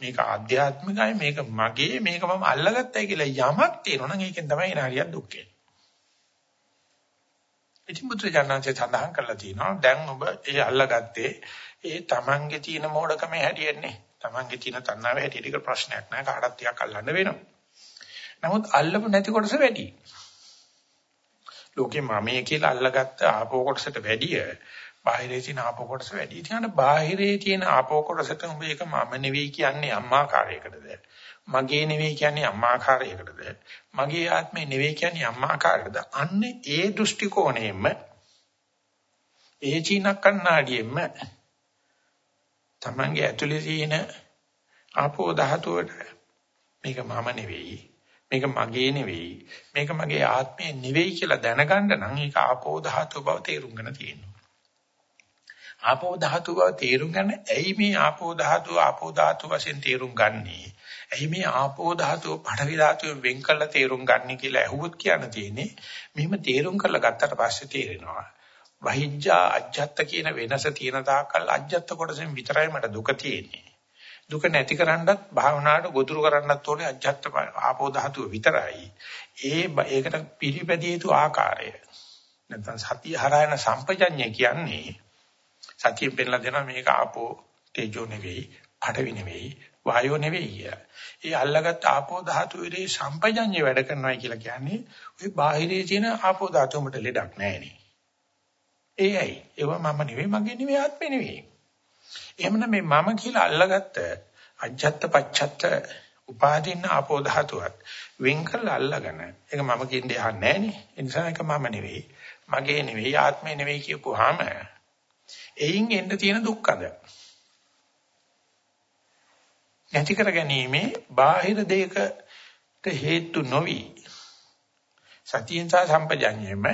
A: මේක ආධ්‍යාත්මිකයි මේක මගේ මේක මම අල්ලගත්තයි කියලා යමක් තියෙනවා නම් ඒකෙන් තමයි එන හරියක් දුක් ඉතින් බුදුරජාණන්සේ සඳහන් කරලා තියෙනවා දැන් ඔබ ඒ අල්ලගත්තේ ඒ Tamange තියෙන මෝඩකමේ හැටියෙන්නේ. Tamange තියෙන තණ්හාවේ හැටියට ඒක ප්‍රශ්නයක් නෑ කාටවත් ටිකක් අල්ලන්න වෙනවා. නමුත් අල්ලපු නැති කොටස වැඩි. ලෝකේ මමයේ කියලා අල්ලගත්ත ආපෝ කොටසට වැඩිය බාහිරේ තියෙන ආපෝ කොටස වැඩි. ඉතින් බාහිරේ තියෙන ආපෝ කොටසට උඹ ඒක මම නෙවෙයි කියන්නේ අම්මාකාරයකටද? මගේ නෙවෙයි කියන්නේ අම්මාකාරයකටද? මගේ ආත්මේ නෙවෙයි කියන්නේ අම්මාකාරයකටද? අන්න ඒ දෘෂ්ටි කෝණයෙන්ම ඒ චීන කන්නාඩියෙන්ම තමන්ගේ ඇතුලේ තියෙන ආපෝ ධාතුවට මේක මම නෙවෙයි මේක මගේ නෙවෙයි. මේක මගේ ආත්මේ නෙවෙයි කියලා දැනගන්න නම් ඒක ආපෝ ධාතුව බව තේරුම් ගන්න තියෙනවා. ආපෝ ධාතුව බව තේරුම් ගන්න ඇයි මේ ආපෝ ධාතුව ආපෝ ධාතුව වශයෙන් තේරුම් ගන්නේ? ඇයි මේ ආපෝ ධාතුව පඨවි ධාතුව වෙන් කළා තේරුම් ගන්න කියලා ඇහුවොත් කියන්න තියෙන්නේ මෙහෙම තේරුම් කරලා ගත්තට පස්සේ තේරෙනවා වහිජ්ජා අජ්ජත් කියන වෙනස තියෙන තාක්කල් අජ්ජත් කොටසෙන් විතරයි මට දුක තියෙන්නේ. දුක නැති කරන්නත් භාවනාවට ගොදුරු කරන්නත් ඕනේ අජ්ජත් ආපෝ ධාතුව විතරයි. ඒ ඒකට පිළිපැදිය යුතු ආකාරය. නැත්නම් සතිය හරයන සම්පජඤ්ඤය කියන්නේ සතියෙන් පෙන්නලා දෙනවා මේක ආපෝ තේජෝ නෙවෙයි, පඨවි නෙවෙයි, වායෝ නෙවෙයි කියලා. ඒ අල්ලගත් ආපෝ ධාතුවේ සම්පජඤ්ඤය වැඩ කරනවා කියලා කියන්නේ ওই බාහිරේ තියෙන ආපෝ ධාතුවකට ලෙඩක් නැහැ ඒ ඇයි? ඒවා මම නෙවෙයි, මගේ නෙවෙයි, ආත්මේ නෙවෙයි. එහෙමනම් මේ මම කියලා අල්ලගත්ත අජත්ත පච්චත්ත උපාදින්න ආපෝ ධාතුවත් වෙන් කරලා අල්ලගෙන ඒක මම කියන්නේ යහන්නේ නැහනේ. ඒ නිසා ඒක මම නෙවෙයි, මගේ නෙවෙයි, ආත්මේ නෙවෙයි කියපුවාම එයින් එන්න තියෙන දුක්ඛද නැති කර ගැනීමේ බාහිර දෙයකට හේතු නොවි. සතියෙන් සහ සම්පජඤ්ඤයෙම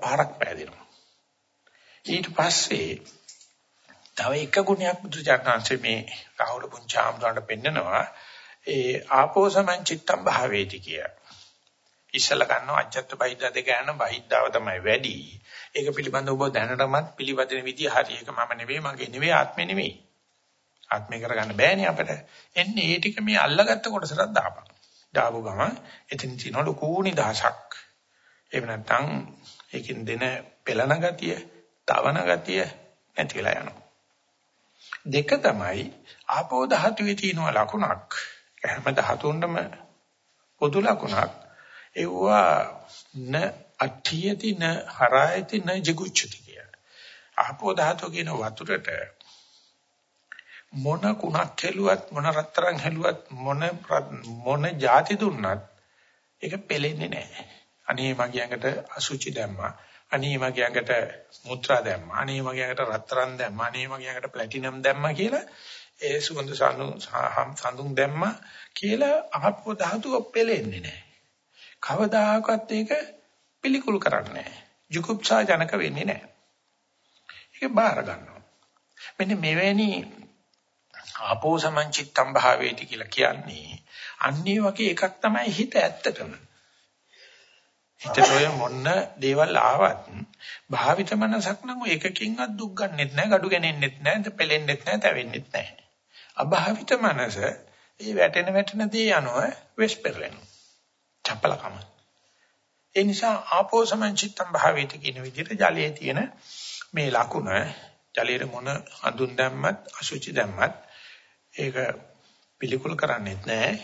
A: පාරක් පෑදෙනවා. ඊට පස්සේ තව එක ගුණයක් බුදුචානන්සේ මේ රාහුල පුංචාම්දුරන්ට පෙන්නනවා ඒ ආපෝ සමංචිත්තම් භාවේති කිය. ඉස්සල ගන්නවා අජත්ත බහිද්දා දෙක යන බහිද්දාව තමයි වැඩි. ඒක පිළිබඳව ඔබ දැනටමත් පිළිපදින විදිය හරි. ඒක මම නෙවෙයි මගේ නෙවෙයි ආත්මේ නෙවෙයි. ආත්මේ කරගන්න බෑනේ අපිට. එන්නේ ඒ ටික මේ අල්ලගත්ත කොටසට දාපන්. දාපු ගම එතන තියෙන ලොකු නිදහසක්. එහෙම නැත්නම් ඒකෙන් දෙන පෙළන ගතිය, තවන ගතිය නැති වෙලා යනවා. දෙක තමයි ආපෝ ධාතුවේ තියෙන ලකුණක්. හැම ධාතුන්ටම පොදු ලකුණක්. ඒවා න අට්ඨියති න හරායති න jigucchati කිය. ආපෝ ධාතුව කියන වතුරට මොන කුණක් හැලුවත් මොන රත්තරන් හැලුවත් මොන මොන ಜಾති දුන්නත් ඒක පෙලෙන්නේ නැහැ. අනේ මගේ ඇඟට අසුචි දැම්මා. අනේ මගේ ඇඟට මුත්‍රා දැම්මා. අනේ මගේ ඇඟට රත්තරන් දැම්මා. අනේ මගේ ඇඟට ප්ලැටිනම් දැම්මා කියලා ඒ සුගඳ සඳුන් දැම්මා කියලා ආපෝ ධාතුව පෙලෙන්නේ නැහැ. කවදාකවත් ඒක පිළිකුල් කරන්නේ නැහැ. ජුකුප්සා ජනක වෙන්නේ නැහැ. ඒක බාර ගන්නවා. මෙන්න මෙවැනි ආපෝ සමංචිත්තම් භාවේති කියලා කියන්නේ අන්නේ වගේ එකක් තමයි හිත ඇත්තටම. හිතට ඔය මොන්න දේවල් ආවත් භාවිත මනසක් නම් එකකින්වත් දුක් ගන්නෙත් නැහැ, gadu ගන්නෙත් නැහැ, පෙලෙන්නෙත් නැහැ, තැවෙන්නෙත් නැහැ. අභාවිත මනස ඒ වැටෙන වැටෙන දේ යනවා වෙස් පෙරලෙනවා. චපලකම. ඒ නිසා ආපෝ සමංචිත්තම් භාවේති කියන විදිහට ජලයේ තියෙන මේ ලකුණ ජලයේ මොන අඳුන් දැම්මත් අසුචි දැම්මත් ඒක පිළිකුල් කරන්නේත් නැහැ.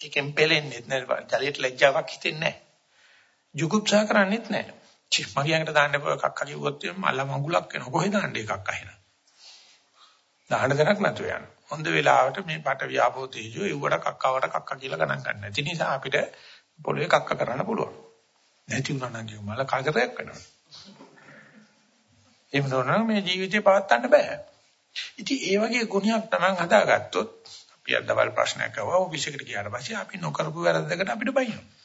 A: ඒකෙන් පෙලෙන්නේත් නැහැ. ජලයට ලැජ්ජාවක් හිතෙන්නේ නැහැ. ජුගුප්සා කරන්නේත් නැහැ. චි මගේ යකට දාන්න එපා කක්ක කිව්වොත් මල මඟුලක් වෙනවා. කොහෙද දාන්නේ එකක් අහින. දාහන දරක් නැතු යන. හොඳ වෙලාවට මේ පට ව්‍යාපෝ තේජෝ ඒවට කක්කවට කක්ක කියලා ගණන් ගන්න. ඒ නිසා අපිට පොළවේ කක්ක කරන්න පුළුවන්. නැති වුණා නම් මල කගරයක් වෙනවා. එහෙම නොවනම් මේ ජීවිතේ පවත්වන්න බෑ. ඉතින් ඒ වගේ ගුණයක් Taman හදාගත්තොත් අපි අද දවල් ප්‍රශ්නයක් අහුවා ඔෆිස් එකට ගියාට පස්සේ අපි නොකරපු වැරද්දකට අපිට බයිනවා.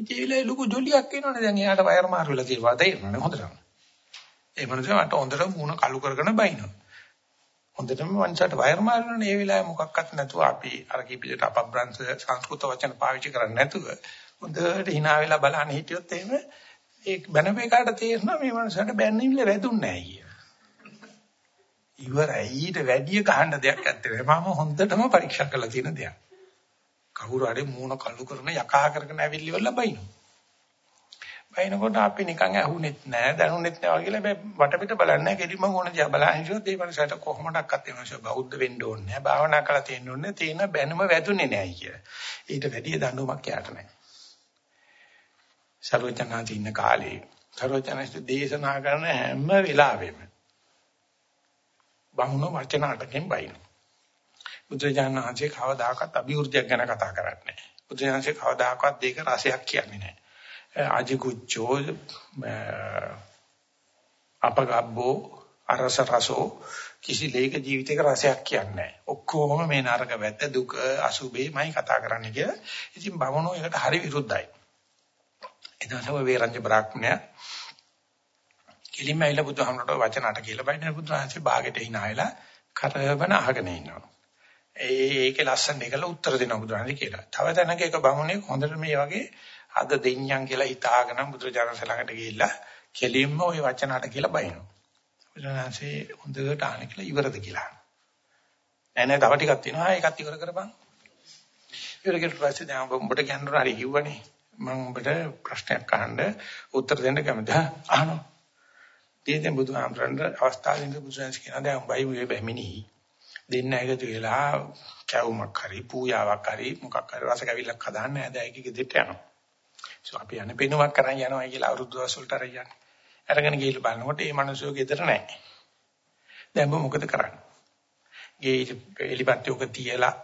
A: ඉතින් ඒ වෙලාවේ ලොකු ජොලියක් එනවනේ දැන් එයාට වයර් මාරු වෙලා තියෙනවා තේරෙනවනේ හොඳටම. ඒ මනුස්සයා මට හොඳට මූණ කළු කරගෙන බයිනවා. හොඳටම මනුස්සයාට වයර් මාරු වෙනනේ ඒ වෙලාවේ මොකක්වත් නැතුව අපි අර කීපිට අපබ්‍රංශ සංස්කෘත වචන පාවිච්චි කරන්නේ නැතුව හොඳට hina වෙලා බලන්න හිටියොත් එහෙම ඒ බැනපේ කාට තේරෙනවා මේ මනුස්සයාට බැන්නිවිල වැදුන්නේ නැහැ කිය. ඉවරයි ඊට වැඩි ගහන්න දෙයක් නැත්තේ. මම හොඳටම පරීක්ෂා කරලා තියෙන දෙයක්. කවුරු හරි මූණ කළු කරන යකා කරගෙන ඇවිල්ලි වල බයිනෝ. බයිනකොට අපි නිකන් ඇහුනෙත් නෑ දැනුනෙත් නෑ කියලා වටපිට බලන්නේ නෑ කෙලිම මොන දිහා බලන්නේ ඉතින් ඒ මනසට කොහොමඩක්වත් ඒ මනස බෞද්ධ වෙන්න ඕනේ නෑ භාවනා කරලා තියෙන්න ඕනේ තේන බැනම වැදුනේ නෑයි කියලා. ඊට වැඩි දඬුවමක් යාට නෑ. සර්වඥාන්ති ඉන්න කාලේ සර්වඥාන්ති දේශනා කරන හැම වෙලාවෙම බහුන වචන අටකින් බයින. බුදුරජාණන් වහන්සේ කවදාකවත් අභිවෘද්ධියක් ගැන කතා කරන්නේ නැහැ. බුදුරජාණන් වහන්සේ කවදාකවත් දෙයක රසයක් කියන්නේ නැහැ. අජිකුච්චෝ අපගබ්බෝ අරස රසෝ කිසි ලේක ජීවිතයක රසයක් කියන්නේ නැහැ. ඔක්කොම මේ නරක වැට දුක අසුබේමයි කතා කරන්නේ කියලා. ඉතින් බවනෝ ඒකට හරි විරුද්ධයි. එදා තමයි වේරංජ බ්‍රාහ්මණය කිලිම ඇවිල්ලා බුදුහාමරට වචන අට කියලා බයිනේ බුදුහාමසේ භාගෙට hinaයලා කරවන අහගෙන ඉන්නවා. ඒ ඒකේ ලස්සන එකල උත්තර දෙනවා බුදුහාමසේ කියලා. තව තැනක එක බමුණේ හොඳට මේ වගේ අද දෙඤ්ඤම් කියලා හිතාගෙන බුදුරජාණන් ළඟට ගිහිල්ලා කෙලින්ම ওই වචන අට කියලා බයිනවා. බුදුහාමසේ හොඳට අහන කියලා ඉවරද කියලා. නෑ නෑ තව ටිකක් තියෙනවා ඒකත් ඉවර කරපන් ඉවර කරලා පස්සේ දැන් උඹට කියන්න හරි කිව්වනේ මම උඹට ප්‍රශ්නයක් අහන්න උත්තර දෙන්න කැමතිද අහනවා ඉතින් බුදුහාමරන්ට අවස්ථාවෙන් බුදුසෙන්ස් කියන දැන් උඹයි මේ බැමිණි දෙන්න එකතු වෙලා කැවුමක් හරි පූජාවක් හරි මොකක් හරි රස කැවිල්ලක් හදාන්න ඇදයික ගෙදරට යනවා. සෝ අපි යන්නේ පෙනුමක් කරන් යනවා කියලා අවුරුදු දවස් වලට අර යන්නේ. අරගෙන ගිහිල්ලා බලනකොට මේ මිනිස්සු ගෙදර නැහැ. දැන් මොකද කරන්නේ? ගේ එලිපත්ති උක තියලා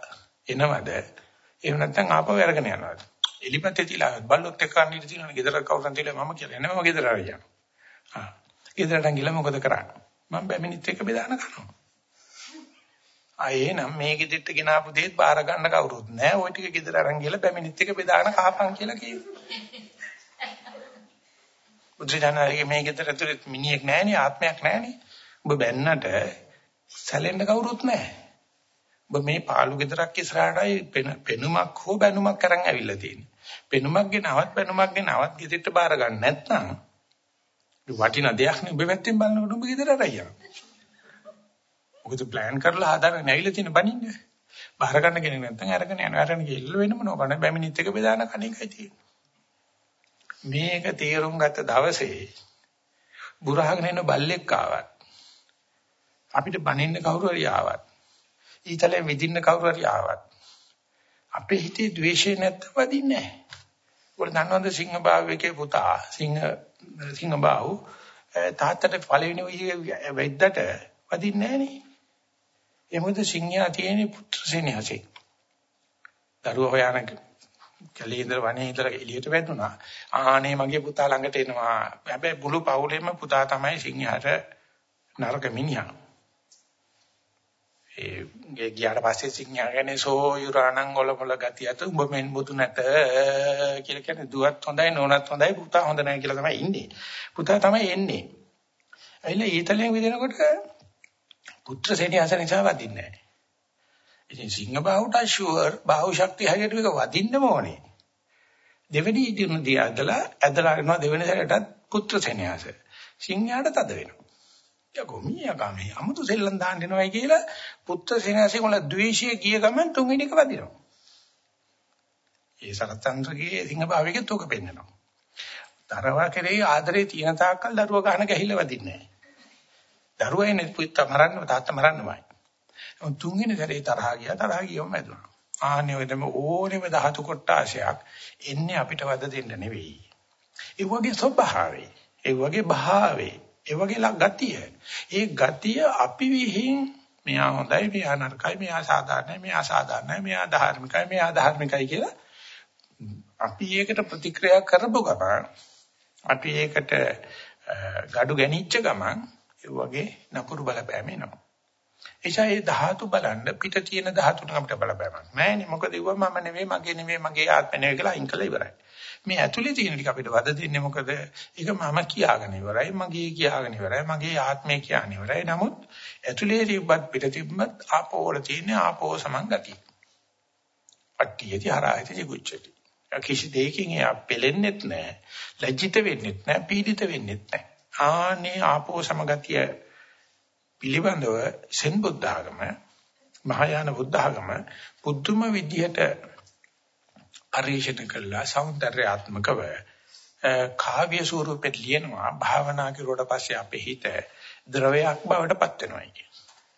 A: එනවද? එහෙම නැත්නම් ආපහු අරගෙන යනවද? එලිපත්ති තියලා බල්ලොත් එක්ක අන්න ඉඳී තියෙනවා ගෙදර කවුරුන් තියලා මම කියලා එනවා ගෙදර ආවියන්. ආ. ගෙදරට ගිහලා මොකද කරන්නේ? මම බැමිනිත් එක්ක බෙදාන කනවා. ආයේ නම් මේ ගෙදෙට්ට ගෙනාපු දේත් බාර ගන්න කවුරුත් නැහැ. ওই ටික ගෙදර අරන් ගිහලා පැමිණිත් එක බෙදාගෙන කහපන් කියලා කිව්වා. බුද්ධජනනාගේ මේ ගෙදර ඇතුලේ මිනිහෙක් නැහැනේ ආත්මයක් නැහැනේ. ඔබ බැන්නට සැලෙන්න කවුරුත් නැහැ. ඔබ මේ පාළු ගෙදරක් ඉස්සරහටයි පෙනුමක් හෝ බැනුමක් අරන් ඇවිල්ලා තියෙන්නේ. පෙනුමක් ගෙනවත් බැනුමක් ගෙනවත් ගෙදෙට්ට බාර ගන්න නැත්නම් වටිනා දෙයක් නේ ඔබ පැත්තෙන් බලනකොට ඔබ ගෙදර අරයි මොකද ප්ලෑන් කරලා හදාගෙන නැවිලා තියෙන බණින්නේ. බාර ගන්න කෙනෙක් නැත්නම් අරගෙන යනවා. අරගෙන ගිහිල්ලා වෙන මොනවා කරන්න බැමිනිත් එක බෙදාන කණේකයි තියෙන්නේ. මේක තීරුම් ගත්ත දවසේ බුරහගෙන එන බල්ලෙක් ආවත් අපිට බනින්න කවුරු හරි ආවත් ඊතලෙන් විදින්න කවුරු හරි ආවත් අපේ හිතේ ද්වේෂය නැත්තම් වදින්නේ නැහැ. ඔය දන්නවද සිංහබාහුවේකේ පුතා සිංහ සිංහබාහුව තාත්තට පළවෙනි වෙද්දට වදින්නේ නැහැ නේ. ඒ මොකද සිංහයා තියෙන පුත්‍ර සෙනෙහසේ. දරුවා හොයාන කැලේ ඉඳලා වනේ ඉඳලා එළියට වැදුනා. ආනේ මගේ පුතා ළඟට එනවා. හැබැයි මුළු පවුලෙම පුතා තමයි සිංහයාට නරක මිනිහා. ඒ ගියාට පස්සේ සිංහයා කියන්නේ සෝයුරාණන් ඔලොමල ගතියත උඹ මෙන් බුදු නැත කියලා කියන්නේ දුවත් හොඳයි නෝනත් හොඳයි පුතා හොඳ නැහැ කියලා තමයි ඉන්නේ. පුතා තමයි එන්නේ. ඇයිලා ඊතලෙන් විදිනකොට පුත්‍ර සේනියස නිසා වදින්නේ නැහැ. ඉතින් සිංහ බාහුට ෂුවර් බාහුව ශක්තිය හැටියට මේක වදින්නම ඕනේ. දෙවෙනි ඉදිරිය දිහාදලා ඇදලා යනවා දෙවෙනි සැරේටත් පුත්‍ර සේනියස. සිංහයාට තද වෙනවා. යකෝ මීයා මේ අමුතු සෙල්ලම් දාන්න එනවයි කියලා පුත්‍ර සේනාසයෙන් වල ද්වේෂය ගිය ගමන් තුන්වෙනි එක වදිනවා. ඒ සරතන්ත්‍රගේ සිංහභාවයේ තෝක පෙන්නනවා. තරවා කෙරේ ආදරේ තියෙන තාක්කල් දරුවා ගහන ගැහිලා වදින්නේ නැහැ. දරුවා එන්නේ පුතා මරන්න තාත්තා මරන්නමයි. තුන්වෙනි සැරේ තරහා ගියා තරහා ගියම මැදුණා. ආන්නේ ඔය දෙම ඕනෙම ධාතු කොටාශයක් එන්නේ අපිට වද දෙන්න නෙවෙයි. ඒ වගේ ස්වභාවය, ඒ වගේ භාවය, ඒ වගේ ගතිය. ඒ ගතිය අපි විහිං මෙයා හොඳයි, මෙයා නරකයි, මෙයා සාධාරණයි, මෙයා අසාධාරණයි, මෙයා ධාර්මිකයි, මෙයා අධාර්මිකයි කියලා අපි ඒකට ප්‍රතික්‍රියා කරපු ගමන් අපි ඒකට gadu ගැනිච්ච ගමන් ඒ වගේ නපුරු බලපෑම එනවා. එيشා ඒ ධාතු බලන්න පිට තියෙන ධාතුන අපිට බලපෑමක් නෑනේ. මොකද ඒව මම නෙවෙයි මගේ නෙවෙයි මගේ ආත්ම නෙවෙයි කියලා අයින් කළා ඉවරයි. මේ ඇතුලේ තියෙන ටික අපිට වද දෙන්නේ මොකද? ඒක මම කියාගෙන ඉවරයි, මගේ කියාගෙන ඉවරයි, මගේ ආත්මය කියන්නේ ඉවරයි. නමුත් ඇතුලේ තිබ්බත් පිට තිබ්බත් ආපෝ වල තියෙන ආපෝ සමන් ගතිය. අට්ටියති හරායති ගුච්චති. කිසි දෙයකින් එයා පෙලෙන්නෙත් නෑ, ලැජ්ජිත වෙන්නෙත් නෑ, පීඩිත වෙන්නෙත් නෑ. ආනේ ආපෝ සමගතිය පිළිබඳව සෙන් බුද්ධ ආගම මහායාන බුද්ධ ආගම පුදුම විදිහට පරිශන කළා సౌందర్యාත්මකව කාව්‍ය ස්වරූපෙත් ලියනවා භාවනා කරුවට පස්සේ අපේ හිත ද්‍රවයක් බවට පත් වෙනවා කියන්නේ.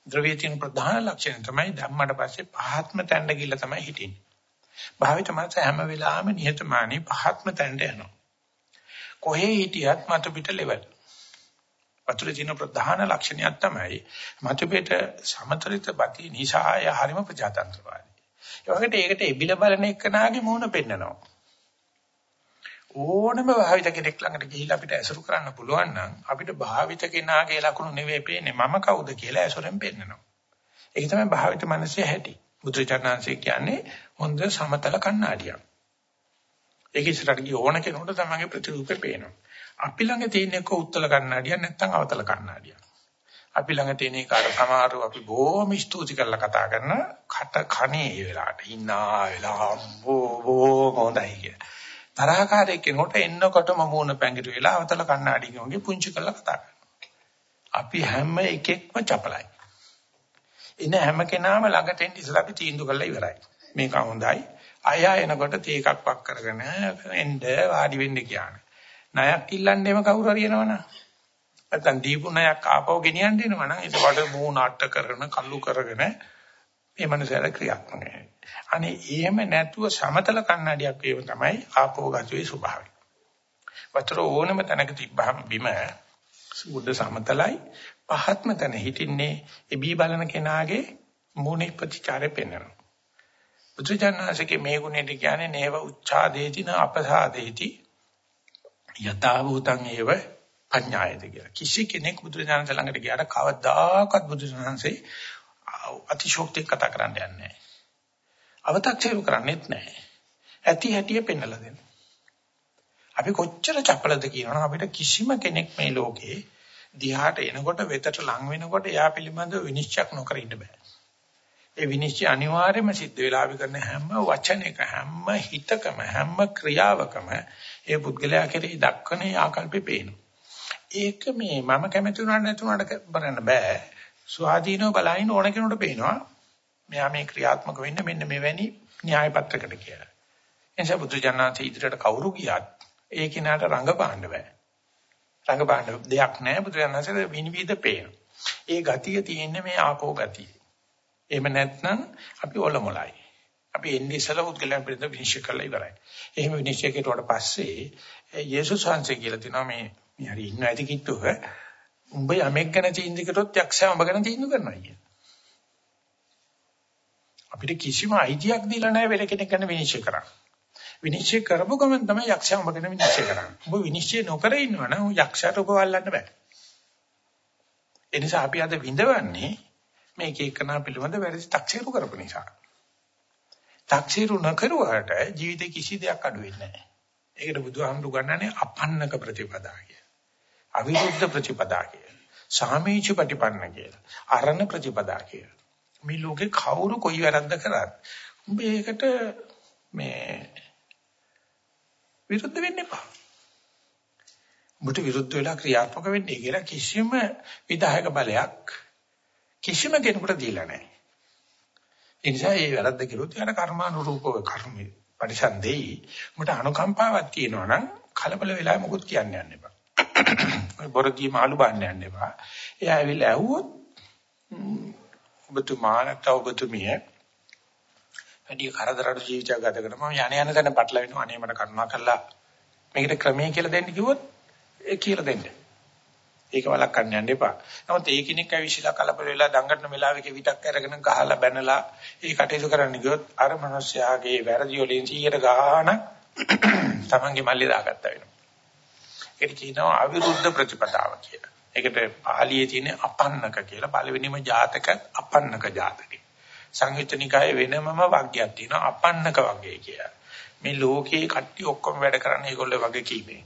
A: ද්‍රවයේ තියෙන ප්‍රධාන ලක්ෂණය තමයි ධම්මඩ පස්සේ පහත්ම තැන්න ගිල්ල තමයි හිටින්නේ. භාවිත මනස හැම වෙලාවෙම නිහතමානී පහත්ම තැනට යනවා. කොහේ හිටියත් මතු පිට ලෙවල්. වතුරේ තියෙන ප්‍රධාන ලක්ෂණයක් තමයි මතුපිට සමතලිත බති නිසාය හරිම ප්‍රජාතන්ත්‍රවාදී. ඒ වගේට ඒකට එබිල බලන එකනාගේ මූණ පෙන්නනවා. ඕනම භාවිත කෙනෙක් ළඟට ගිහිල්ලා අපිට ඇසුරු කරන්න පුළුවන් නම් අපිට භාවිත කෙනාගේ ලකුණු නෙවෙයි පේන්නේ මම කවුද කියලා ඇසුරෙන් පෙන්නනවා. ඒක තමයි භාවිත මනසේ හැටි. බුදුචානන්සේ කියන්නේ හොඳ සමතල කණ්ණාඩියක්. ඒක ඉස්සරහට ගිය ඕන කෙනෙකුට තමගේ ප්‍රතිරූපේ පේනවා. අපි ළඟ තියෙන එක උත්තල කන්නඩිය නැත්නම් අවතල කන්නඩිය. අපි ළඟ තියෙන එක අර සමහරව අපි බොහොම ස්තුති කරලා කතා කරන කට කණේ ඒ වෙලාවට ඉන්නා වෙලා බෝ බෝ හොඳයි කිය. තරහකාරයෙක් කෙනෙකුට එන්නකොටම මූණ පැංගිරි වෙලා අවතල කන්නඩිය වගේ පුංචි කරලා කතා කරනවා. අපි හැම එකෙක්ම චපලයි. ඉන හැම කෙනාම ළඟට එන්න ඉස්සලා අපි තීන්දුව කරලා ඉවරයි. මේක හොඳයි. අය එනකොට තේ එකක් වක් කරගෙන එන්න වාඩි වෙන්න කියන්නේ. ණයක් ඉල්ලන්නේම කවුරු හරි එනවනම් නැත්නම් දීපු ණයක් ආපහු ගෙනියන්න එනවනම් ඒකට මූණ අට කරගෙන කල්ලු කරගෙන මේ මනසට ක්‍රියාත්මක වෙනවා. අනේ එහෙම නැතුව සමතල කන්නඩියක් වේව තමයි ආපෝ ගතියේ ස්වභාවය. වතර ඕනම තැනක තිබ්බහම බිම සුද්ධ සමතලයි පහත්ම තැන හිටින්නේ එබී බලන කෙනාගේ මූණේ ප්‍රතිචාරය පෙන්වනවා. බුදුජානනාංශකේ මේ ගුණෙට කියන්නේ නේව උච්ඡාදේති න අපසාදේති යථා භූතං ඒව පඤ්ඤායති කියලා. කිසි කෙනෙක් බුදුජානනාංශ ළඟට ගියාට කවදාකවත් බුදුජානනාංශේ අතිශෝක්තිය කතා කරන්න යන්නේ නැහැ. අව탁සිරු කරන්නේත් නැහැ. ඇති හැටිය පෙන්නලා දෙන්න. අපි කොච්චර චපලද කියනවනම් අපිට කිසිම කෙනෙක් මේ ලෝකේ දිහාට එනකොට වෙතට ලං වෙනකොට එයා පිළිබඳව විනිශ්චයක් නොකර ඉන්න බෑ. ඒ විනිශ්චය අනිවාර්යයෙන්ම සිද්ධ වෙලා අපි කරන හැම වචනයක හැම හිතකම හැම ක්‍රියාවකම ඒ පුද්ගලයා කෙරෙහි දක්වන ආකල්පේ පේනවා. ඒක මේ මම කැමති වුණා නැතුණාට බලන්න බෑ. ස්වාධීනව බලහින් ඕන කෙනෙකුට පේනවා. මෙයා මේ ක්‍රියාත්මක වෙන්න මෙන්න මෙවැනි න්‍යාය පත්‍රයකට කියලා. එනිසා බුදු ජානනාථ ඉදිරියට කවුරු ගියත් ඒ කෙනාට රඟපාන්න බෑ. රඟපාන්න දෙයක් නැහැ බුදු ජානනාථට විනිවිද පේන. ඒ ගතිය තියෙන්නේ මේ ආකෝ ගතිය. එහෙම නැත්නම් අපි ඔලොමලයි. අපි එන්නේ ඉස්සලා උත්කලයන් පිළිබඳ විනිශ්චය කරලා ඉවරයි. එහෙම විනිශ්චය කෙරුවට පස්සේ යේසුස් වහන්සේ කියලා තිනවා මේ මේ හරි ඉන්න ඇති කිට්ටුව උඹ යමෙක් ගැන තීන්දුව කරොත් යක්ෂයා උඹ ගැන තීන්දුව කරනවා කියන. අපිට කිසිම අයිතියක් දීලා නැහැ වෙල කෙනෙක් ගැන විනිශ්චය කරන්න. විනිශ්චය කරපු ගමන් තමයි යක්ෂයා උඹ ගැන විනිශ්චය කරන්නේ. උඹ විනිශ්චය නොකර ඉන්නවනම් යක්ෂයාට උඹ වල්ලන්න බෑ. ඒ නිසා අපි අද විඳවන්නේ මේක එකනා පිළිබඳ වැරදි තක්සේරු කරපු නිසා. තක්සේරු නොකරුවාට ජීවිතේ කිසි දෙයක් අඩු වෙන්නේ නැහැ. ඒකට බුදුහාමුදුරු ගන්නනේ අපන්නක ප්‍රතිපදා කිය. අවිරුද්ධ ප්‍රතිපදා කිය. සාමීච ප්‍රතිපන්න කිය. අරණ ප්‍රතිපදා කිය. මේ ලෝකේ කවුරු කොයි වැරද්ද කරත් උඹ ඒකට මේ විරුද්ධ වෙන්න එපා. උඹට විරුද්ධ වෙලා ක්‍රියාත්මක වෙන්නේ කියලා කිසිම විධායක බලයක් කිසිම කෙනෙකුට දීලා නැහැ. ඒ නිසා මේ වැරද්ද කිරුත් යන කර්මානුරූපව කර්ම පරිසන්දෙයි උඹට අනුකම්පාවක් තියෙනවා නම් කලබල වෙලා මොකුත් කියන්න යන්න එපා. ඔය බොරදී මාළු බාන්න යන්න එපා. එයා ඇවිල්ලා ඇහුවොත් ඔබතුමා නැත්නම් ඔබතුමිය වැඩි කරදරට ජීවිතයක් ගත කරනවා යණ යන තැන පටලවෙනවා අනේ මට කරුණා කරලා මේකට ක්‍රමයේ කියලා දෙන්න කිව්වොත් ඒ කියලා දෙන්න. ඒක වළක්වන්න යන්න එපා. නමුත් ඒ කෙනෙක් ඇවිස්සලා කලබල වෙලා දඟන්න වෙලාවෙක විතක් අරගෙන ගහලා බැනලා ඒ කටයුතු කරන්න ගියොත් අර මිනිස්යාගේ වැරදි වලින් 100ට ගාන තමන්ගේ මල්ලේ දාගත්තා වෙනවා. ඒක කියනවා අවිරුද්ධ ප්‍රතිපදාව කියලා. ඒකට පාලියේ තියෙන අපන්නක කියලා පළවෙනිම ජාතක අපන්නක ජාතකේ. සංයුත්තනිකායේ වෙනමම වග්ගයක් තියෙනවා අපන්නක වග්ගය කියලා. මේ ලෝකේ කට්ටිය ඔක්කොම වැඩ කරන්නේ ඒගොල්ලෝ වගේ කීමේ.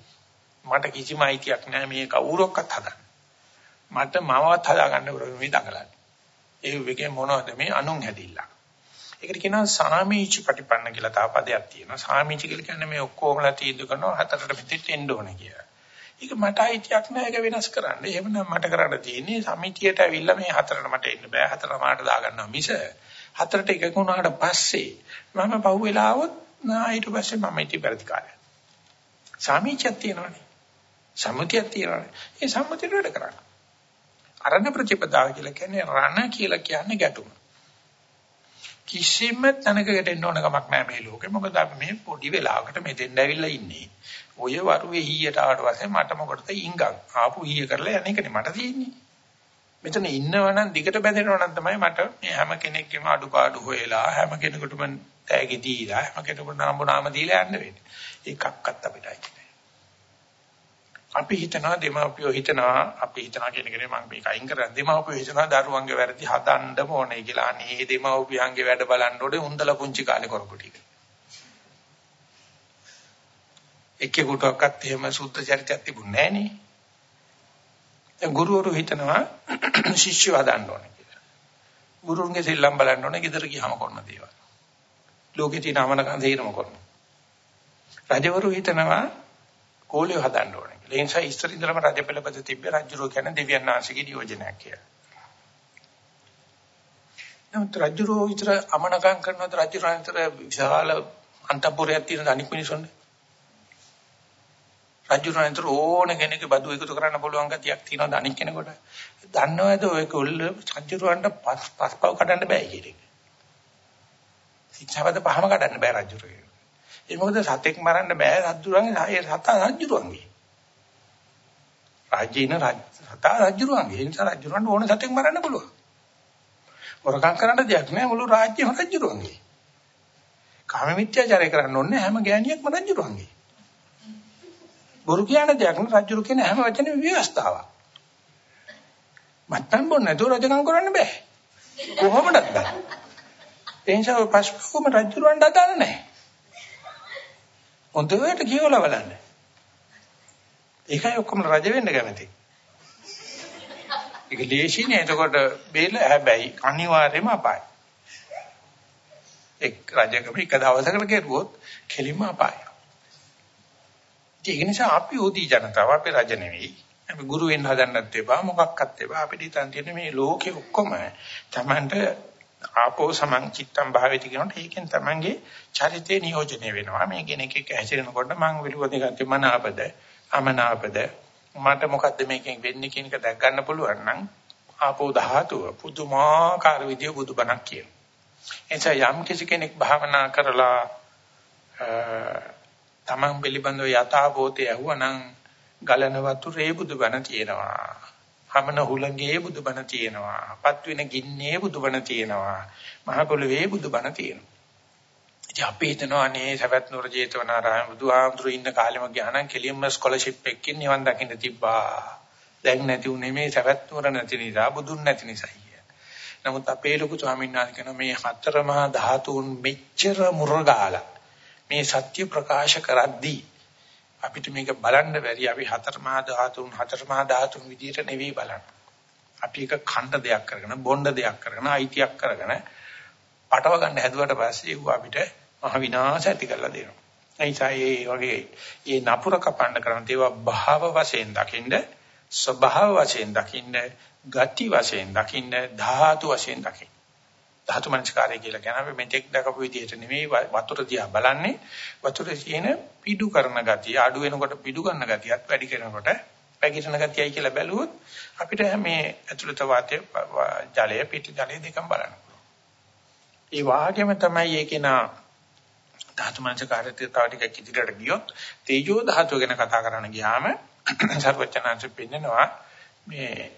A: මට කිසිම අයිතියක් නැහැ මේ කවුරක්වත් හදන්න. මට මමවත් හදාගන්න බෑ මේ දඟලන්නේ. ඒ වෙකේ මොනවද මේ අනුන් හැදිලා. ඒකට කියනවා සාමීච ප්‍රතිපන්න කියලා තව පදයක් තියෙනවා. සාමීච කියලා කියන්නේ මේ ඔක්කොමලා තීන්දුව කරනවා හතරට පිටිට එන්න ඕනේ කියලා. ඒක මට අයිතියක් නෑ ඒක වෙනස් කරන්න. එහෙමනම් මට කරන්න තියෙන්නේ සමිතියට ඇවිල්ලා මේ හතරට මට එන්න බෑ. හතර මාට දාගන්නවා මිස හතරට එකකුණාට පස්සේ මම පහු වෙලා આવොත් නා ඊට පස්සේ මම ඉති ප්‍රතිකාරය. සාමීචයක් තියෙනවනේ. සම්මතියක් තියෙනවනේ. ඒ සම්මතියට වැඩ කරන්න. අරණ ප්‍රතිපදාව කියලා කියන්නේ රණ කියලා කියන්නේ ගැටුම. කිසිම තැනකට එන්න ඕන කමක් නැහැ මේ ලෝකේ. මොකද අපි මේ පොඩි වෙලාවකට මෙතෙන් ඇවිල්ලා ඉන්නේ. ඔය වරුවේ ඊයට ආවට පස්සේ මට මොකටද ඉංගක් ආපු ඊය කරලා යන්නේ කනේ මට තියෙන්නේ. මෙතන ඉන්නවනම් දිගට බැඳෙනවනම් තමයි මට මේ හැම කෙනෙක්ගේම අඩුපාඩු හොයලා හැම කෙනෙකුටම තෑගි දීලා හැම කෙනෙකුට නම්බුනාම දීලා යන්න වෙන්නේ. ඒකක්වත් අපිට අයිති අපි හිතනවා දෙමාපියෝ හිතනවා අපි හිතනවා කියන එකනේ මම මේක අයින් කරන්නේ දෙමාපියෝ හිතනවා දරුවන්ගේ වැරදි හදන්න ඕනේ කියලා. අනේ දෙමාපියන්ගේ වැඩ බලන්න ඕනේ උන්දලා පුංචි කාලේ කරපු ටික. එක්කෙකුටවත් එහෙම සුද්ධ චරිතයක් තිබුණේ නැහැ නේ. ගුරුවරු හිතනවා ශිෂ්‍යව හදන්න ඕනේ කියලා. ගුරුන්ගේ සෙල්ලම් බලන්න ඕනේ ගෙදර ගියාම කරන දේවල්. ලෝකේ තියෙන අමනකන් තේරම කරනවා. රජවරු හිතනවා කෝලිය හදන්න ඕනේ. ඒ නිසා ඉස්සර ඉඳලම රජපෙළපත තිබ්බ රජුරෝ කියන්නේ දෙවියන් වහන්සේගේ නියෝජනයක් කියලා. නමුත් රජුරෝ විතර අමනකම් කරනවද? රජුරෝ විතර විශාල අන්තපුරයක් තියෙන අනික් මිනිසුන්ගේ රජුරෝ විතර ඕන කෙනෙක් බදු එකතු කරන්න පුළුවන් ගතියක් තියෙනවද අනික් කෙනෙකුට? දන්නවද ඔය කොල්ල රජුරවන්ට පස්පව කඩන්න බෑ කියන එක? ශික්ෂාපද පහම කඩන්න බෑ රජුරෝ ඒ මොකද සතෙක් මරන්න බෑ රජුරන්ගේ ඒ සතා රජුරන්ගේ රාජ්‍යින සතා රජුරන්ගේ ඒ නිසා රජුරන්ට ඕන සතෙක් මරන්න පුළුවන් හොරකම් කරන්න දෙයක් නෑ මුළු රාජ්‍යම රජුරුවන්ගේ. කාම මිත්‍යාචාරය කරන්න ඕනේ හැම ගෑණියෙක්ම රජුරුවන්ගේ. බොරු කියන දෙයක් නෑ රජුරු කියන හැම වචනෙම ව්‍යවස්ථාවක්. මත්තන් බොන්න නැතුව රජකම් කරන්න බෑ. කොහොමදත් බෑ. ඒ නිසා ඔය පස්කෝම රජුරුවන්ට අදාළ නෑ. හොඳට කියවලා බලන්න. ඒකයි ඔක්කොම රජ වෙන්න කැමති. ඒක ලේසි නෑ. එතකොට බේල හැබැයි අනිවාර්යයෙන්ම අපායයි. එක් රජකම එක දවසකට කෙරුවොත් කෙලින්ම අපායයි. ඒක නිසා අපි උදී ජනතාව අපි රජ නෙවෙයි. අපි ගුරු වෙන්න හදන්නත් එපා මොකක්වත් එපා. අපිට හිතන් තියෙන මේ ලෝකෙ ඔක්කොම Tamanට ආපෝ සමං චිත්තම් භාවිත කියනකොට ඒකෙන් Tamanගේ චරිතේ නියෝජනය වෙනවා. මේ කෙනෙක් එක්ක හැසිරෙනකොට මං විලුවදී ගත්තේ මනාපද අමනාපද මට මොකද්ද මේකෙන් වෙන්නේ කියන එක දැක් ගන්න පුළුවන් නම් ආපෝ ධාතුව පුදුමාකාර විදිය බුදුබණක් කියන. එනිසා යම් කිසි කෙනෙක් භාවනා කරලා තමන් පිළිබඳව යථාභූතය ඇහුවනම් ගලන වතුරේ බුදුබණ තියෙනවා. හමන හුලඟේ බුදුබණ තියෙනවා. පත් වෙන ගින්නේ බුදුබණ තියෙනවා. මහ පොළවේ බුදුබණ තියෙනවා. ඉතින් අපි හිතනවා නේ සවැත් නුර ජේතවනාරාම බුදුහාමුදුරු ඉන්න කාලෙම ගියානම් කෙලින්ම ස්කෝලර්ෂිප් එකකින් නිවන් දකින්න තිබ්බා. දැන් නැති උනේ මේ සවැත් නුර නැති නිසා බුදුන් නැති නිසායි. නමුත් අපේ ලොකු ස්වාමීන් වහන්සේ කියන මේ හතර මහා ධාතුන් මෙච්චර මුරගාලා මේ සත්‍ය ප්‍රකාශ කරද්දී අපිට මේක බලන්න බැරි අපි හතර මහා ධාතුන් හතර මහා ධාතුන් විදියට නෙවෙයි බලන්නේ. අපි එක ඛණ්ඩ දෙයක් කරගෙන බොණ්ඩ දෙයක් කරගෙන අයිතියක් කරගෙන පටව ගන්න හැදුවට පස්සේ ඒව අපිට මහ විනාශ ඇති කරලා දෙනවා. එයිසා මේ වගේ මේ නපුර කපන්න කරන දේවා භාව වශයෙන් දකින්න ස්වභාව වශයෙන් දකින්න ගති වශයෙන් දකින්න ධාතු වශයෙන් දකින්න. ධාතු මනස්කාරය කියලා කියන අපි මෙතෙක් දකපු විදිහට නෙමෙයි වතුර දිහා බලන්නේ වතුරේ තියෙන පිඩු කරන ගතිය අඩු වෙනකොට පිඩු කරන ගතියත් වැඩි කරනකොට පැකිලෙන ගතියයි කියලා බැලුවොත් අපිට මේ ඇතුළත වාතය ජලය පිට ජලය දෙකම බලන්න පුළුවන්. ඒ වාගේම තමයි ඒකේනා ධාතු මනසකාරයට තව ටිකක් ඉදිරියට ගියොත් තේජෝ ධාතුව ගැන කතා කරන්න ගියාම සර්වචනාංශ පෙන්නනවා මේ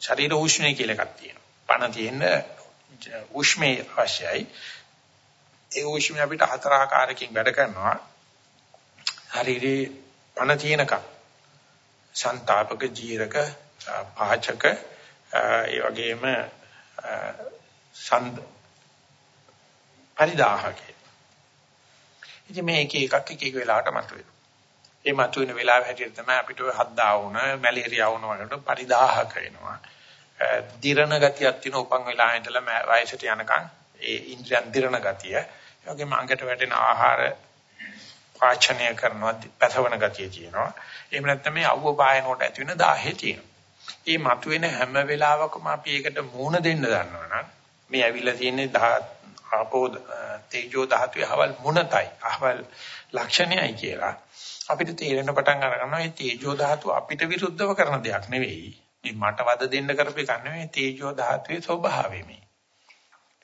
A: ශරීර උෂ්ණය කියලා එකක් තියෙනවා. පණ තියෙන උෂ්මේ අවශ්‍යයි. ඒ උෂ්මය අපිට හතර ආකාරයකින් වැඩ කරනවා. ශරීරේ පණ තියෙනකම් සංతాපක ජීරක පාචක ඒ වගේම සඳ පරිදාහකේ ඉතින් මේ එක එකක් එක එක වෙලාවට මතුවෙනවා. ඒ මතුවෙන වෙලාව හැටියට තමයි අපිට ඔය හද්දා වුණ, මැලේරියා වුණ වලට පරිදාහක වෙනවා. දිරණ ගතියක් තියෙන උපන් වෙලාවෙ ඉඳලා වයසට යනකම් ඒ ඉන්ද්‍රියන් දිරණ ගතිය. ඒ වගේම අඟට වැටෙන ආහාර පාචනය කරනවා, පැසවන ගතිය තියෙනවා. එහෙම නැත්නම් මේ අවුව පායනකොට ඇති වෙන දාහේ තියෙනවා. මේ මතුවෙන හැම වෙලාවකම අපි ඒකට මූණ දෙන්න දන්නවනම් මේ ඇවිල්ලා තියෙන්නේ ආපෝ තේජෝ ධාතුවේ අවල් මුණතයි අවල් ලක්ෂණයයි කියලා අපිට තේරෙන පටන් අරගන්නවා මේ තේජෝ ධාතුව අපිට විරුද්ධව කරන දෙයක් නෙවෙයි මේ මට වද දෙන්න කරපු එකක් නෙවෙයි තේජෝ ධාතුවේ ස්වභාවය මේ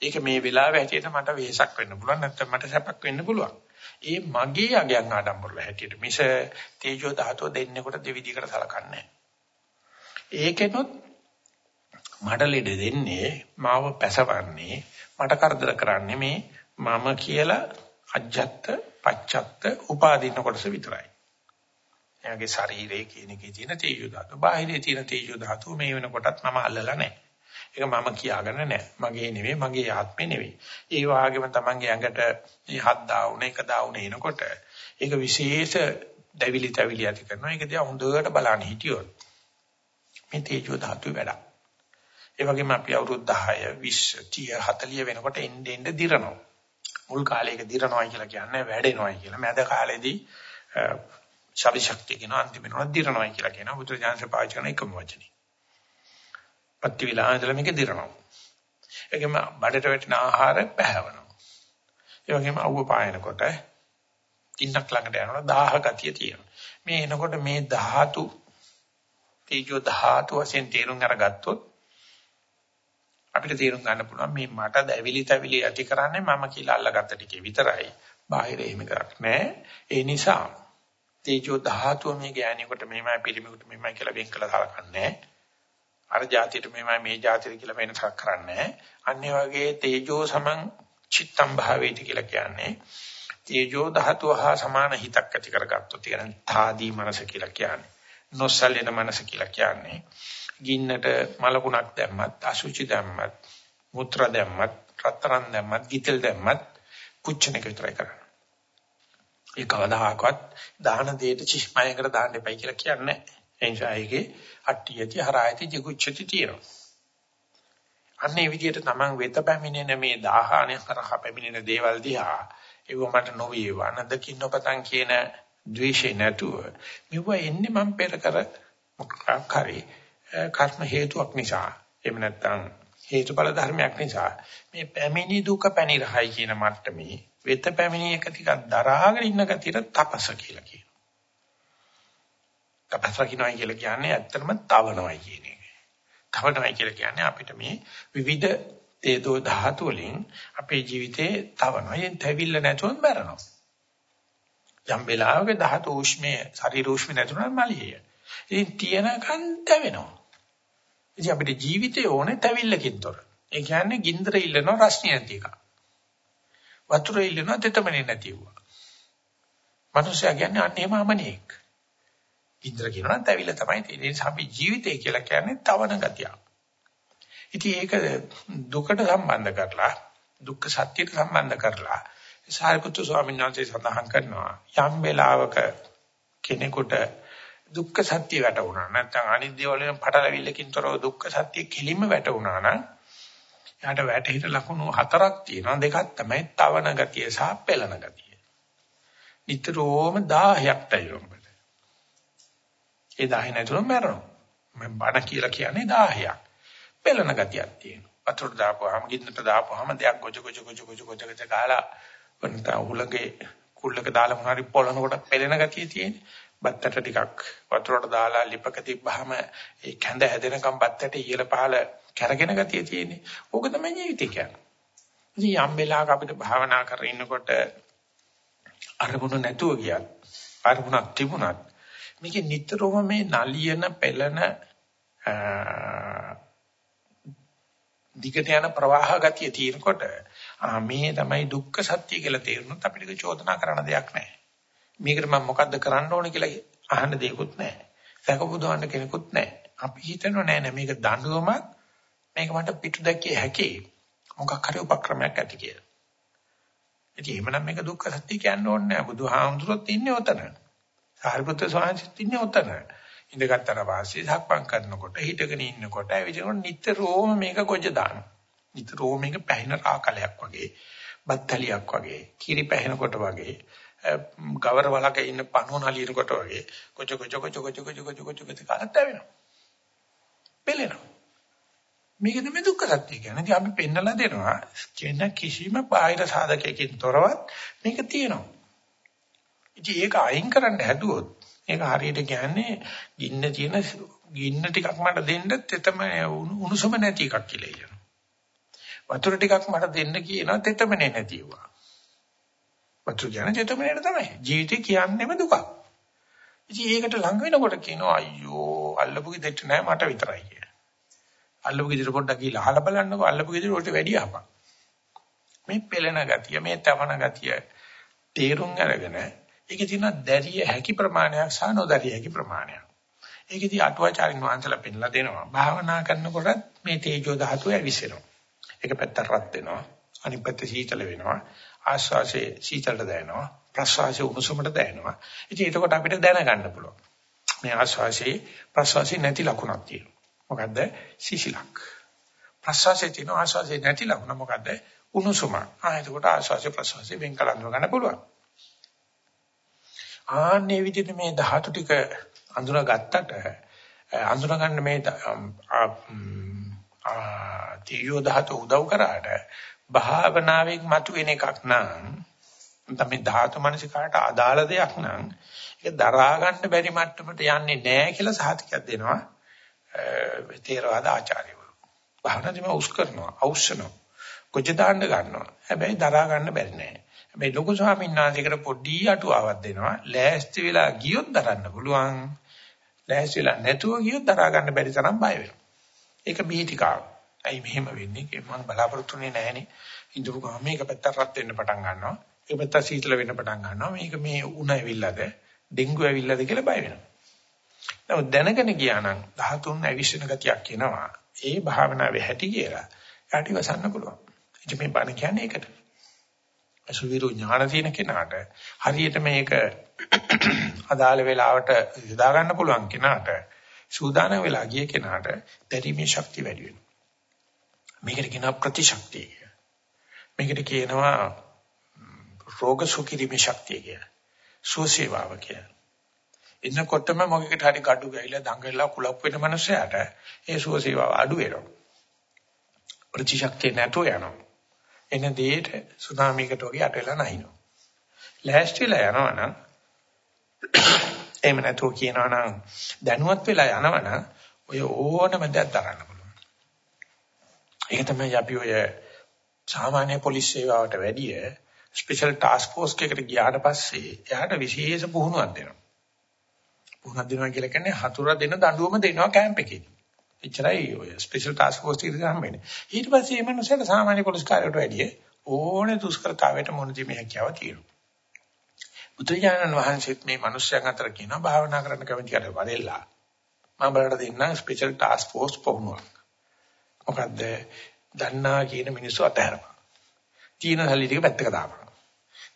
A: ඒක මේ වෙලාවේ හැටියට මට වෙහසක් වෙන්න පුළුවන් නැත්නම් මට සැපක් වෙන්න පුළුවන්. ඒ මගේ අගයන් ආඩම්බරල හැටියට මිස තේජෝ ධාතුව දෙන්නෙකුට දෙවිදිහකට සලකන්නේ ඒකෙනොත් මඩ ලෙඩ දෙන්නේ මාව පැසවන්නේ මට කරදර කරන්නේ මේ මම කියලා අජත්ත පච්චත්ත උපාදින කොටස විතරයි. එයාගේ ශරීරයේ කියන එකේ තියෙන තේජෝ ධාතු. බාහිරේ තියෙන තේජෝ ධාතුව මේ වෙනකොටත් මම අල්ලලා නැහැ. ඒක මම කියාගෙන නැහැ. මගේ නෙවෙයි, මගේ ආත්මේ නෙවෙයි. ඒ වගේම තමන්ගේ ඇඟට මේ හත් දාවුන එක දාවුන එනකොට ඒක විශේෂ දැවිලි තැවිලි ඇති කරනවා. ඒක දිහා හොඳට බලන්න හිටියොත් මේ තේජෝ ධාතුවේ වැඩක්. ඒ වගේම අපි අවුරුදු 10 20 30 40 වෙනකොට එන්න එන්න දිරනවා. මුල් කාලේක දිරනවායි කියලා කියන්නේ වැඩෙනවායි කියලා. මැද කාලේදී ශක්ති ශක්තිය කියන අන්තිම වෙනවා දිරනවායි කියලා කියනවා. බුදුරජාණන් පාවිච්චි කරන එකම වචනේ. පත්ති විලාහඳල මේක දිරනවා. ඒකම බඩට වැටෙන ආහාර පැහැවෙනවා. ඒ වගේම අවුව පායනකොට තින්නක් ළඟට යනකොට දාහ ගතිය තියෙනවා. මේ එනකොට මේ ධාතු තීජෝ ධාතු වශයෙන් තේරුම් අරගත්තොත් අපිට තේරුම් ගන්න පුළුවන් මේ මට දැවිලි තැවිලි ඇති කරන්නේ මම කියලා අල්ලගත්ත ටිකේ විතරයි. බාහිර එහෙම එකක් නැහැ. ඒ නිසා තීජෝ ධාතුව මේ ගෑණියෙකුට මෙහෙමයි පිරිමියෙකුට මෙහෙමයි කියලා වෙන් කළා සලකන්නේ අර જાතියට මෙහෙමයි මේ જાතියට කියලා වෙනසක් කරන්නේ අන්නේ වගේ තේජෝ සමං චිත්තම් භාවේති කියලා කියන්නේ තේජෝ ධාතුව හා සමාන හිතක් ඇති කරගත්තොත් කියන තාදී මනස කියලා කියන්නේ. නොසලින මනස කියලා කියන්නේ. ගින්නට මලකුණක් දැම්මත්, අසුචි දැම්මත්, මුත්‍රා දැම්මත්, රත්තරන් දැම්මත්, ගිතෙල් දැම්මත් පුච්චන එක විතරයි කරන්නේ. ඒ කවදාහක්වත් දාන දෙයට චිස්මයකට දාන්න එපයි කියලා කියන්නේ නැහැ. ඒ නිසා ඒකේ අට්ටියති හරායති ජිගුච්ඡති තියෙනවා. අන්නේ විදිහට තමන් වෙත පැමිණෙන මේ දාහානේ කරහ පැමිණෙන දේවල් දිහා ඒව මට නොවේවා නදකින් නොපතන් කියන ද්වේෂේ නැතුව මෙව එන්නේ මම පෙර කර මොකක් හරි කර්ම හේතුවක් නිසා එහෙම නැත්නම් හේතුඵල ධර්මයක් නිසා මේ පැමිණි දුක පැනිරහයි කියන මට්ටමේ වෙත පැමිණි එක ටිකක් දරාගෙන ඉන්න ගතියට තපස කියලා කියනවා. තපස කියනවා කියලා කියන්නේ ඇත්තටම තවනවයි කියන එක. තවනවයි කියලා කියන්නේ අපිට මේ විවිධ තේදෝ ධාතු වලින් අපේ ජීවිතේ තවනවා. යෙන් තැවිල්ල නැතුවම මැරෙනවා. යම් වෙලාවක ධාතු උෂ්මයේ ශරීර උෂ්ම නැතුනම මලිය. ඉතින් තියෙනකන් තැවෙනවා. ඉතින් අපිට ජීවිතේ ඕනේ තැවිල්ලකින් තොර. ඒ කියන්නේ ගින්දර ඉල්ලනවා රස්නිය නැති එක. වතුර ඉල්ලනවා තෙතමනේ නැති වුණා. මනුස්සයා කියන්නේ අන්න එහෙම අමනියෙක්. ගින්දර කියනවා තැවිල්ල තමයි තියෙන්නේ. ඒ නිසා අපි ජීවිතය කියලා කියන්නේ තවන ගතියක්. ඉතින් ඒක දුකට සම්බන්ධ කරලා දුක්ඛ සත්‍යයට සම්බන්ධ කරලා සාරිපුත්තු ස්වාමීන් වහන්සේ සඳහන් කරනවා යම් වෙලාවක කෙනෙකුට දුක්ඛ සත්‍ය වැටුණා නැත්නම් අනිත් දේවල් වලින් පටලවිල්ලකින් තොරව දුක්ඛ සත්‍ය කිලිම වැටුණා නම් එයාට වැටහිට ලකුණු හතරක් තියෙනවා දෙකක් තමයි තවන ගතිය සහ පෙළන ගතිය. නිතරම 10ක් තයිරොම්බට. ඒ 10 නැතුව මැරෙනවා. මම බණ කියලා කියන්නේ 10ක්. පෙළන ගතියක් තියෙනවා. වතුර දාපුවාම ගින්නට දාපුවාම දෙයක් ගොජ ගොජ ගොජ ගොජ ගොජ ගොජ ගාලා වන්ට උලගේ කුල්ලක දාලා මොනාරි පොළනකොට පෙළෙන ගතිය තියෙන්නේ. බත්තට ටිකක් වතුරට දාලා ලිපක තිබ්බහම ඒ කැඳ හැදෙනකම් බත්තට ඉහළ පහළ කැරගෙන ගතිය තියෙන්නේ. ඕක තමයි ජීවිතය කියන්නේ. ඉතින් යම් වෙලාවක අපිට භාවනා කරගෙන ඉන්නකොට අරමුණ නැතුව ගියත් අරමුණක් තිබුණත් මේකේ නිතරම මේ නලියන පෙළන දිගට යන ප්‍රවාහ ගතිය තියෙනකොට මේ තමයි දුක්ඛ සත්‍ය කියලා තේරුනොත් අපිට චෝදනා කරන්න දෙයක් නැහැ. මේකට මම මොකද්ද කරන්න ඕනේ කියලා අහන්න දෙයක්වත් නැහැ. සැකපොදවන්න කෙනෙකුත් නැහැ. අපි හිතනවා නෑ නෑ මේක දඬුවමක් මේක මට පිටු දැක්කේ හැකි මොකක් හරි උපක්‍රමයක් ඇති කියලා. ඉතින් එහෙමනම් මේක දුක්ඛ සත්‍ය කියන්න ඕනේ නෑ. බුදුහාමුදුරුවෝත් ඉන්නේ ඔතන. සාරිපුත්‍ර ස්වාමීන් වහන්සේත් ඉන්නේ ඔතන. ඉඳගත්තර වාසිය සක්පම් කරනකොට හිටගෙන ඉන්නකොට ඇවිදිනකොට නිතරම මේක ගොජ දානවා. නිතරම මේක පැහින රාකලයක් වගේ, බත්තලියක් වගේ, කිරි පැහිනකොට වගේ, ගවර වලක ඉන්න පණුව නලියනකොට වගේ ගොජ ගොජ ගොජ ගොජ ගොජ ගොජ ගොජ ගොජ කාලත් ඇවෙනවා. පෙළෙනවා. මේක තමයි දුක්ඛ සත්‍ය කියන්නේ. ඉතින් අපි පෙන්නලා දෙනවා කියන කිසිම බාහිර සාධකයකින් තොරව මේක තියෙනවා. ඉතින් ඒක අයින් කරන්න හැදුවොත් ඒක හරියට කියන්නේ ගින්න තියෙන ගින්න ටිකක් මට දෙන්න තෙතම උණුසුම නැති එකක් කියලා කියනවා. වතුර ටිකක් මට දෙන්න කියනවා තෙතමනේ නැතිවා. වතුර කියන්නේ තෙතමනේ තමයි. ජීවිතේ කියන්නේම දුකක්. ඉතින් ඒකට ලඟ වෙනකොට කියනවා අයියෝ අල්ලපු ගෙදරට නෑ මට විතරයි කියලා. අල්ලපු ගෙදර පොඩ්ඩක් ගිහලා අහලා බලන්නකෝ අල්ලපු ගෙදර වලට වැඩි අපක්. මේ පෙළෙන ගතිය මේ තවන ගතිය තේරුම් අරගෙන ඒකේ තියෙන දැරිය හැකි ප්‍රමාණයක් සහ නොදැරිය හැකි ප්‍රමාණයක්. ඒකෙදි අටුවාචාරින් වහන්සලා පෙන්ලා දෙනවා. භාවනා කරනකොට මේ තේජෝ ධාතුව ඇවිස්සෙනවා. ඒක පැත්ත රත් වෙනවා. අනිත් පැත්ත සීතල වෙනවා. ආශ්වාසයේ සීතලට දැනෙනවා. ප්‍රශ්වාසයේ උණුසුමට දැනෙනවා. ඉතින් එතකොට අපිට දැනගන්න පුළුවන්. මේ ආශ්වාසයේ ප්‍රශ්වාසයේ නැති ලකුණක් තියෙනවා. මොකද්ද? සිසිලක්. ප්‍රශ්වාසයේ තියෙන ආශ්වාසයේ නැති ලකුණ මොකද්ද? උණුසුම. ආ එතකොට ආශ්වාසයේ ප්‍රශ්වාසයේ වෙන් කලන්න ගන්න පුළුවන්. ආන්නේ විදිහට මේ ධාතු ටික අඳුනගත්තට අඳුනගන්න මේ තීයෝ ධාතු උදව් කරාට භාවනාවෙන් මතුවෙන එකක් නම් තමයි ධාතු මනසිකාට අදාළ දෙයක් නම් ඒක දරා ගන්න බැරි මට්ටමට යන්නේ නැහැ කියලා සාහිතිකයක් දෙනවා තේරවාද ආචාර්යවරු. භාවනාවේම උස් කරනවා, අවශ්‍යනවා. කොච්ච දාන්න ගන්නවා. හැබැයි දරා ගන්න බැරි නෑ. හැබැයි ලොකු ස්වාමීන් වහන්සේකට පොඩි අටුවාවක් දෙනවා. ලෑස්ති වෙලා ගියොත් දරන්න පුළුවන්. ලෑස්ති වෙලා නැතුව ගියොත් දරා ගන්න බැරි තරම් බය වෙනවා. ඒක බීතිකාව. ඇයි මෙහෙම වෙන්නේ? මම බලාපොරොත්තුුනේ නැහනේ. ඉඳපු ගමන් මේක පැත්තට රත් වෙන්න පටන් ගන්නවා. ඒක පැත්ත සීතල වෙන්න පටන් ගන්නවා. මේක මේ උණ ඇවිල්ලාද, ඩෙන්ගු ඇවිල්ලාද කියලා බය වෙනවා. නමුත් දැනගෙන ගියා නම් 13 ඇවිස්සෙන ගතියක් එනවා. ඒ භාවනාවේ හැටි කියලා. යාටි වසන්න පුළුවන්. ඉතින් මේ බණ කියන්නේ ඒකට. අසුවිරු ඥාන තියෙන කෙනාට හරියට මේක අදාළ වෙලාවට යොදා ගන්න පුළුවන් කෙනාට සූදානම් වෙලා ගිය කෙනාට දැරීමේ ශක්තිය වැඩි වෙනවා. මේකට කියනවා ප්‍රතිශක්තිය කියලා. මේකට කියනවා රෝග සුඛීමේ ශක්තිය කියලා. සුවසේවාව කියලා. එන්නකොටම මොකෙකට හරි gadu ගෑවිලා දඟලලා කුලප් වෙන මනුස්සයාට ඒ සුවසේවාව අඩු වෙනවා. ප්‍රතිශක්තිය නැතුව යනවා. එන දෙයට සුනාමියකට වගේ යට වෙලා නැහිනවා. ලෑස්තිලා යනවා නම් එහෙම නැතුව කියනවා නම් දැනුවත් වෙලා යනවා නම් ඔය ඕනම දෙයක් දරන්න පුළුවන්. ඒක තමයි අපි ඔය සාමාන්‍ය පොලිස් සේවාවට වැඩිය ස්පෙෂල් ටාස්ක් ෆෝස් එකකට ගියාට පස්සේ එයාට විශේෂ පුහුණුවක් දෙනවා. පුහුණුවක් දෙනවා කියලා කියන්නේ හතුර දෙන දඬුවම දෙනවා කැම්ප් එකේදී. එච්චරයි ඔය ස්පෙෂල් ටාස්ක් ෆෝස් එකේ හම්බෙන්නේ. ඊට පස්සේ මේ මනුස්සයට සාමාන්‍ය පොලිස් කාර්යයට වැඩිය ඕනේ දුෂ්කරතාවයට මොන දෙමේ හැකියාව තියෙනවා. බුදුරජාණන් වහන්සේත් මේ මනුස්සයන් අතර කියන භාවනා කරන්න කැමති කඩ වරෙල්ලා. මම බලන්න දෙන්නම් ස්පෙෂල් ටාස්ක් ෆෝස් පුහුණුවක්. මොකද්ද? දන්නා කියන මිනිස්සු අතහැරපන්. තීන සල්ලි ටික පැත්තක දාපන්.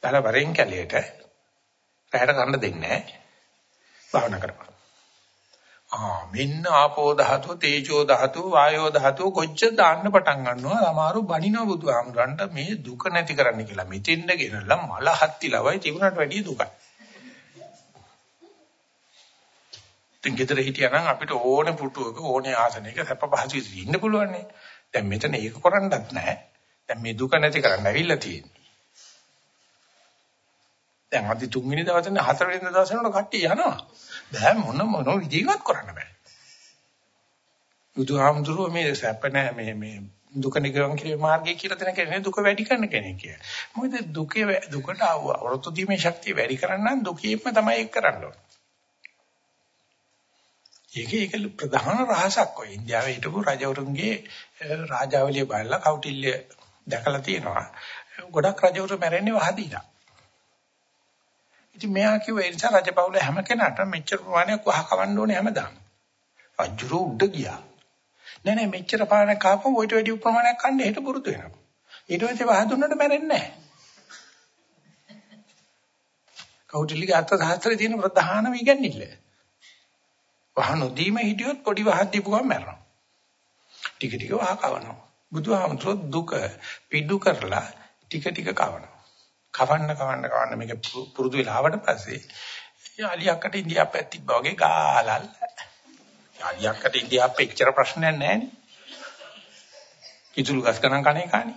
A: දාලා වරෙන් කැලේට පැහැර ගන්න දෙන්නේ නැහැ. භාවනා කරපන්. ආ මෙන්න ආපෝ ධාතුව තේජෝ ධාතුව වායෝ ධාතුව කොච්චර දාන්න පටන් ගන්නවා අමාරු බණිනව බුදුහාමුදුරන්ට මේ දුක නැති කරන්න කියලා මෙතෙන්ද ගෙනල්ලා මල හත්ති ලවයි තිබුණාට වැඩිය දුකයි. ඉතින් ගෙදර හිටියා නම් අපිට ඕනේ පුටුවක ඕනේ ආසනයක සැප පහසු ඉන්න පුළුවන් නේ. දැන් මෙතන ඒක කරන්නත් නැහැ. දැන් මේ දුක නැති කරන්න ඇවිල්ලා තියෙන්නේ. දැන් අද තුන්වෙනි දවසේ හතරවෙනි දවසේ වල කට්ටිය යනවා. බෑ මොන මොන විදිහකට කරන්න බෑ. බුදුහාමුදුරුවෝ මේ සැප නැහැ මේ මේ දුක නිගමන කිරීමේ මාර්ගය කියලා දෙන කෙනෙක් දුක වැඩි කරන කෙනෙක් කියලා. මොකද දුකේ දුකට අවරොත්තු දීමේ ශක්තිය වැඩි කරන්න නම් දුකේම තමයි ඒක කරන්න ඕනේ. ඒක ඒක ප්‍රධාන රහසක් ඔය ඉන්දියාවේ හිටපු රජවරුන්ගේ රාජාවලිය බලලා කෞටිල්‍ය දැකලා තියෙනවා. ගොඩක් රජවරු මැරෙන්නේ වහදීලා. ඉතින් මෙයා කිව්වා ඒ නිසා රජපෞල හැම කෙනාටම මෙච්චර ප්‍රමාණයක් වහ කවන්න ඕනේ හැමදාම. රජුරු උඩ ගියා. නෑ නෑ මෙච්චර පානක් කාපුවම ඔයිට වැඩි ප්‍රමාණයක් කන්න හෙට පුරුදු වෙනවා. ඊට පස්සේ වහ දුන්නට මැරෙන්නේ නෑ. කෞටිල්‍යගේ අර්ථ ශාස්ත්‍රයේ තියෙන ප්‍රධානම ඉගැන්නිල්ල. වහ නොදීම හිටියොත් පොඩි වහක් දීපු ගමන් මැරෙනවා. ටික ටික වහ කවනවා. බුදුහාමුදුරුවෝ දුක පිඩු කරලා ටික ටික කවනවා. කවන්න කවන්න කවන්න මේක පුරුදු වෙලා ආවට පස්සේ අලියක්කට ඉන්දියාප්පයක් තිබ්බා වගේ ගාලල් අලියක්කට ඉන්දියාප්පෙ එච්චර ප්‍රශ්නයක් නැහැ නේ. කිතුළු ගස් ගණන් කණේ කාණි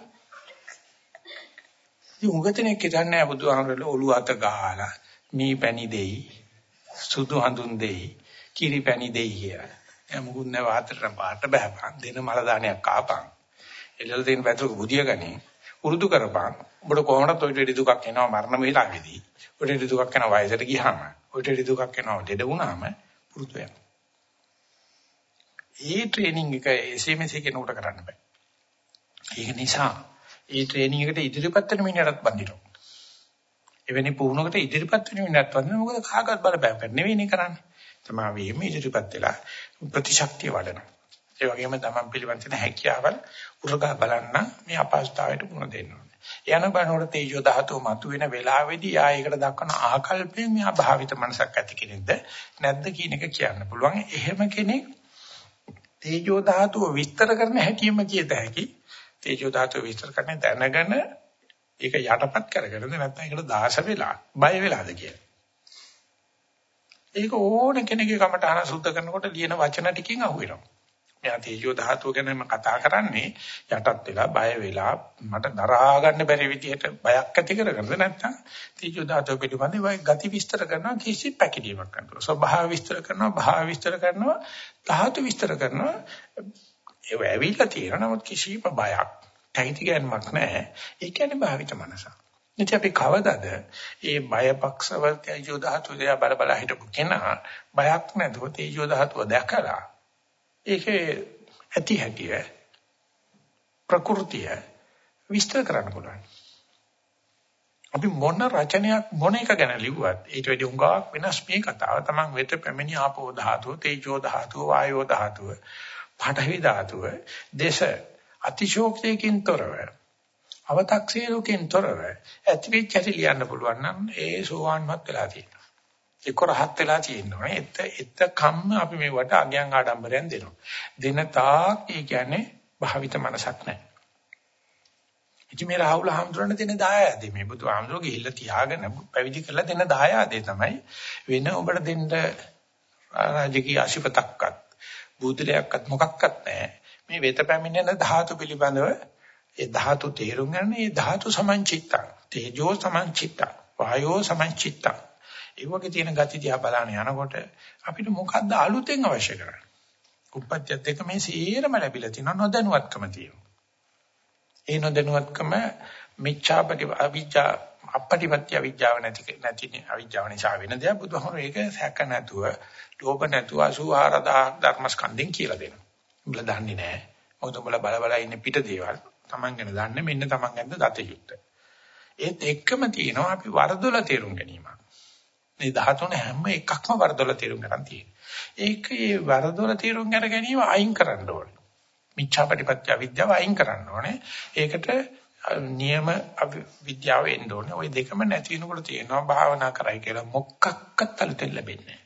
A: ඉතින් උගතනේ කියන්නේ බුදුහාමරල ඔළුව අත ගහලා මී පැණි දෙයි සුදු හඳුන් දෙයි කිරි පැණි දෙයි කියලා. එයා මුකුත් නැව ආතර පාට බහපන් දෙන මල දානයක් කාපන් එළල දෙන පැතුක බුදිය ගන්නේ උරුදු කරපන්. ඔබට කොහොමද ඔය ටෙඩි දුකක් එනවා මරණ වේලාවේදී. ඔය ටෙඩි දුකක් එනවා වයසට ගියාම. ඔය ටෙඩි දුකක් එනවා දෙඩ වුණාම පුරුදු වෙනවා. ඒ ට්‍රේනින්ග් එක එසේ මෙසේ කෙනෙකුට කරන්න බෑ. ඒක නිසා ඒ ට්‍රේනින්ග් එකට ඉදිරිපත් වෙන මිනිහටත් බඳිනවා. එවැනි පුහුණුවකට ඉදිරිපත් වෙන මිනිහත් වදින මොකද කාගවත් බලපෑමක් නෙවෙයිනේ කරන්නේ. තමයි වීම ඉදිරිපත් වෙලා ප්‍රතිශක්තිය වඩනවා. ඒ වගේම තමන් පිළිබඳ තියෙන හැකියාවල් උරගා බලන්න මේ අපහසුතාවයට මුහුණ දෙන්න ඕනේ. යන බණවල තේජෝ ධාතුව මතුවෙන වෙලාවේදී ආ ඒකට දක්වන ආකල්පයෙන් මෙහා භාවිත මනසක් ඇති කෙනෙක්ද නැද්ද කියන එක කියන්න පුළුවන්. එහෙම කෙනෙක් තේජෝ ධාතුව විස්තර කරන හැටිම කියත හැකි. තේජෝ ධාතුව විස්තර කරන්නේ දැනගෙන ඒක යටපත් කරගෙනද නැත්නම් ඒකට දාස වෙලා බය වෙලාද කියලා. ඒක ඕන කෙනෙක්ගේ කමට අහන සුද්ධ කරනකොට ලියන වචන ටිකකින් අහුවෙනවා. මෙයා තේජෝ ධාතුව ගැනම කතා කරන්නේ යටත් වෙලා බය වෙලා මට දරා ගන්න බැරි විදිහට බයක් ඇති කරගන්නද නැත්නම් තේජෝ ධාතුව පිළිබඳව වයි ගති විස්තර කරනවා කිසි පැකිලීමක් කරනවා ස්වභාව විස්තර කරනවා භාව විස්තර කරනවා ධාතු විස්තර කරනවා. ඒව ඇවිල්ලා තියෙනවා නමුත් කිසිම බයක් තැහිති ගැනීමක් නැහැ. ඒ කියන්නේ භාවිත මනසක්. ඉතින් අපි කවදද මේ බයපක්ෂව තේජෝ ධාතුව දිහා බල බල හිටපු කෙනා බයක් නැතුව තේජෝ ධාතුව දැකලා ඒකේ ඇති හැටිය ප්‍රകൃතිය විස්තර කරන්න පුළුවන්. අපි මොන රචනයක් මොන එක ගැන ලිව්වත් ඊට වැඩි උඟාවක් වෙනස් මේ කතාව. Taman වෙත පැමිණි ආපෝ ධාතුව, තේජෝ ධාතුව, වායෝ ධාතුව, පඨවි ධාතුව, දේශ අතිශෝක්තියකින් තොරව අව탁සීරුකින් තොරව ඇතිවිච්ච හැටි ලියන්න පුළුවන් නම් ඒ සෝවාන්වත් වෙලා තියෙනවා. ඒක රහත් වෙලා තියෙනවා. එත එත කම්ම අපි මේවට අගයන් ආඩම්බරයෙන් දෙනවා. දෙන තාක් ඒ කියන්නේ භාවිත මනසක් නැහැ. ඉතින් මේ රාහුල හාමුදුරන් දෙන දායාදේ මේ බුදු හාමුදුරුවෝ ගිහිල්ලා තියාගෙන පැවිදි කරලා දෙන දායාදේ තමයි වෙන ඔබට දෙන්න රාජකීය ආශිපතක්වත් බුදුලයක්වත් මොකක්වත් නැහැ. මේ වෙත පැමිණෙන ධාතු පිළිබඳව ඒ ධාතු තේරුම් ගන්න ඒ ධාතු සමංචිත්තං තේජෝ සමංචිත්තං වායෝ සමංචිත්තං ඒ වගේ තියෙන gati දිහා බලන යනකොට අපිට මොකද්ද අලුතෙන් අවශ්‍ය කරන්නේ? උප්පත්තියත් එක්ක මේ සීරම ලැබිලා තියෙන නොදැනුවත්කම තියෙනවා. ඒ නොදැනුවත්කම මිච්ඡාපටි අවිජ්ජා අපටිපත්‍ය අවිජ්ජාව නැති නැති අවිජ්ජාව නිසා වෙන දෙයක් බුදුහමෝ ඒක සැක නැතුව, ලෝභ නැතුව 84000 ධර්මස්කන්ධෙන් කියලා දෙනවා. උඹලා දන්නේ නැහැ. මොකද උඹලා බල බල ඉන්නේ පිට දේවල්. Taman ගැන දන්නේ මෙන්න Taman ගැන දත යුක්ත. ඒත් එක්කම තියෙනවා අපි වරදොල තේරුම් ගැනීමක්. මේ 13 හැම එකක්ම වරදොල තේරුම් ගන්න තියෙනවා. ඒක ඒ වරදොල තේරුම් ගන්න ගැනීම අයින් කරන්න ඕනේ. මිච්ඡාපටිපත්‍ය අවිද්‍යාව අයින් කරන්න ඕනේ. ඒකට නියම විද්‍යාව එන්න ඕනේ. ওই දෙකම නැති වෙනකොට තියෙනවා භාවනා කරයි කියලා මොකක්වත් අලුතෙන් ලැබෙන්නේ නැහැ.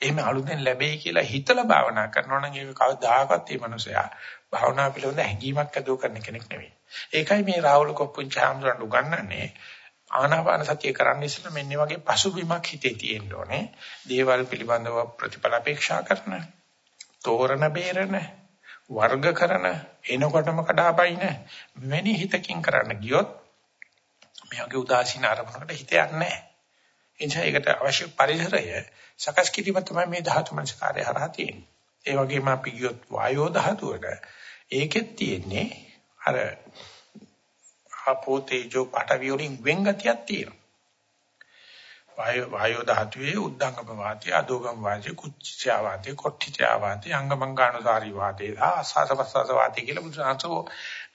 A: එහෙම අලුතෙන් ලැබෙයි කියලා හිතලා භාවනා කරනවා නම් ඒක කවදාකවත් මේ මනුස්සයා භාවනා පිළිබඳ හැඟීමක් ඇතුව කරන කෙනෙක් නෙවෙයි. ඒකයි මේ රාහුල කොප්පුංචි හාමුදුරන් උගන්වන්නේ ආනාපාන සතිය කරන්න ඉස්සෙල්ලා මෙන්න වගේ පසුබිමක් හිතේ තියෙන්න ඕනේ. දේවල් පිළිබඳව ප්‍රතිඵල අපේක්ෂා කරන, තෝරන බේරන, වර්ග කරන, එනකොටම කඩාපයින් මෙවැනි හිතකින් කරන්න ගියොත් මෙයාගේ උදාසීන අරමුණකට හිත යන්නේ නැහැ. එනිසා ඒකට අවශ්‍ය පරිසරය සකස් කිරීම තමයි මේ ධාතු මනසකාරය හරහා තියෙන්නේ. ඒ වගේම අපි ගියොත් වායෝ ධාතුවට ඒකෙත් තියෙන්නේ අර ආපෝ තේජෝ පඨවි වලින් වෙන්ගතියක් තියෙනවා. වායෝ වායෝ ධාතුවේ උද්දංගම වාතය අදෝගම වාතය කුච්චා වාතය කොට්ඨිචා වාතය අංගමංගානුසාරී වාතය ආසස ප්‍රසස වාතය කියලා බුදුසසෝ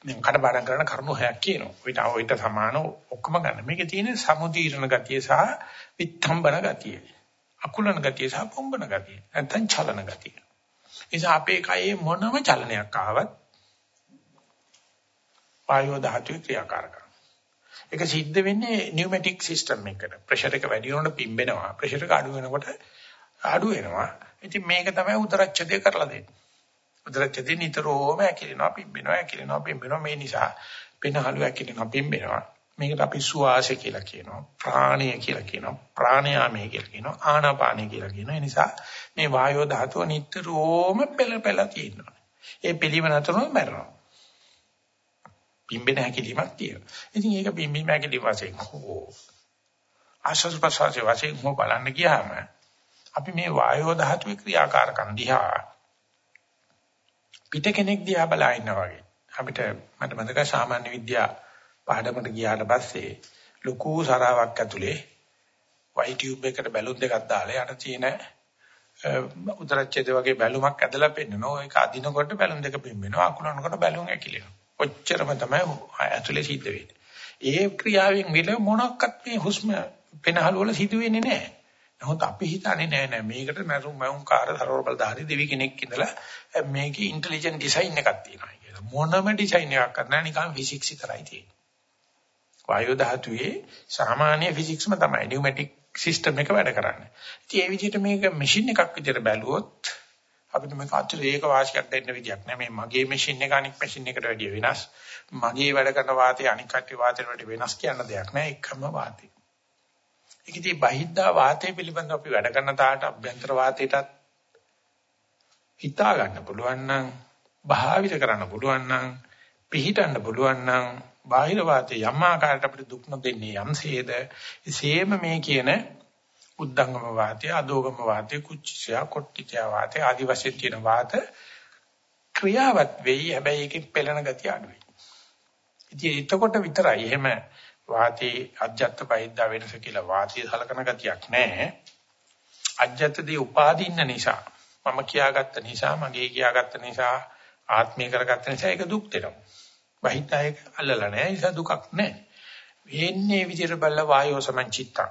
A: මේ කඩපාඩම් කරන කරුණු හයක් කියනවා. ඊට ඔයිට සමාන ඔක්කොම ගන්න. මේකේ තියෙන සමුදීරණ ගතිය සහ විත්තම්බන ගතිය. අකුලන ගතිය සහ පොම්බන ගතිය. නැත්නම් චලන ගතිය. නිසා අපේ කයේ මොනම චලනයක් ආවත් වායෝ ධාතුවේ ක්‍රියාකාරකම්. ඒක සිද්ධ වෙන්නේ නියුමැටික් සිස්ටම් එකකට. ප්‍රෙෂර් එක වැඩි වෙනකොට පිම්බෙනවා. ප්‍රෙෂර් එක අඩු වෙනකොට අඩු වෙනවා. ඉතින් මේක තමයි උදරච්ඡදය කරලා දෙන්නේ. උදරච්ඡදේ නිතරම ඇකිලෙනවා, පිම්බෙනවා, ඇකිලෙනවා, පිම්බෙනවා. මේ නිසා පෙනහළු ඇකිලෙනවා, පිම්බෙනවා. මේකට අපි සුවාසය කියලා කියනවා. ප්‍රාණය කියලා කියනවා. ප්‍රාණයාමය කියලා කියනවා. ආනාපානය කියලා කියනවා. ඒ නිසා මේ වායෝ ධාතුව නිතරම පෙළ පෙළ තියෙනවා. ඒ පිළිවෙල නතරම මැරෙනවා. පිම්බෙන හැකිලිමක් තියෙනවා. ඉතින් ඒක පිම්බීම හැකිලි වශයෙන් හෝ ආශ්වාස ප්‍රශ්වාසයේ වශයෙන් හෝ බලන්න ගියාම අපි මේ වායෝ ධාතුවේ ක්‍රියාකාරකම් දිහා පිට කෙනෙක් දිහා බලා ඉන්නා වගේ. අපිට මට මතකයි සාමාන්‍ය විද්‍යා පාඩමට ගියාට පස්සේ ලොකු සරාවක් ඇතුලේ වයි ටියුබ් එකට බැලුන් දෙකක් දාලා යට තියෙන උදරච්ඡේද වගේ බැලුමක් ඇදලා පෙන්නනවා. ඒක අදිනකොට බැලුම් දෙක පිම්බෙනවා. අකුලනකොට බැලුම් ඇකිලෙනවා. ඔච්චරම තමයි ඇතුලේ සිද්ධ වෙන්නේ. ඒ ක්‍රියාවෙන් විල මොනක්වත් මේ හුස්ම පෙනහළ වල සිදු වෙන්නේ නැහැ. නමුත් අපි හිතන්නේ නෑ නෑ මේකට මරුම් මරුම් කාර්ය සරවල බලධාරී දෙවි කෙනෙක් ඉඳලා මේකේ ඉන්ටෙලිජන්ට් ඩිසයින් එකක් තියෙනවා කියලා. මොනම ඩිසයින් එකක් කරන්න නිකන් ෆිසික්ස් විතරයි තියෙන්නේ. වායු ධාතුවේ සාමාන්‍ය ෆිසික්ස්ම තමයි නියුමැටික් සිස්ටම් එක වැඩ කරන්නේ. ඉතින් ඒ විදිහට මේක මැෂින් එකක් විදිහට බැලුවොත් අපිට මේක අතිරේක වාසියක් දෙන්න විදියක් නෑ. මේ මගේ මැෂින් එක අනික් මැෂින් එකට වැඩිය වෙනස්. මගේ වැඩ කරන වාතය අනික් කට්ටිය වාතයට වැඩිය වෙනස් කියන දෙයක් නෑ. එකම වාතය. ඒක ඉතින් බහිද්දා වාතය පිළිබඳව අපි වැඩ කරන තාට අභ්‍යන්තර වාතයටත් හිතා ගන්න පුළුවන් නම් භාවිත කරන්න පුළුවන් නම් පිහිටන්න පුළුවන් නම් බාහිර වාතය යම් ආකාරයකට අපිට දුක් නොදෙන්නේ යම්සේද එසේම මේ කියන උද්දංගම වාතය අදෝගම වාතය කුච්චය කොට්ටිචය වාතය ආදි වශයෙන් තියෙන වාත ක්‍රියාවත් වෙයි හැබැයි ඒකෙන් පෙළෙන ගතිය අඩුයි. ඉතින් එතකොට විතරයි එහෙම වාතේ අජ්ජත් බහිද්දා වෙනස කියලා වාතයේ සලකන ගතියක් නැහැ. අජ්ජත්දී උපාදින්න නිසා මම කියාගත්ත නිසා මගේ කියාගත්ත නිසා ආත්මීය කරගත්ත නිසා ඒක දුක් දෙනවා. බහිද්දායක අල්ලලා නැහැ ඒ නිසා දුකක් නැහැ. වෙන්නේ විදිහට බල්ල වායෝ සමංචිත්තං.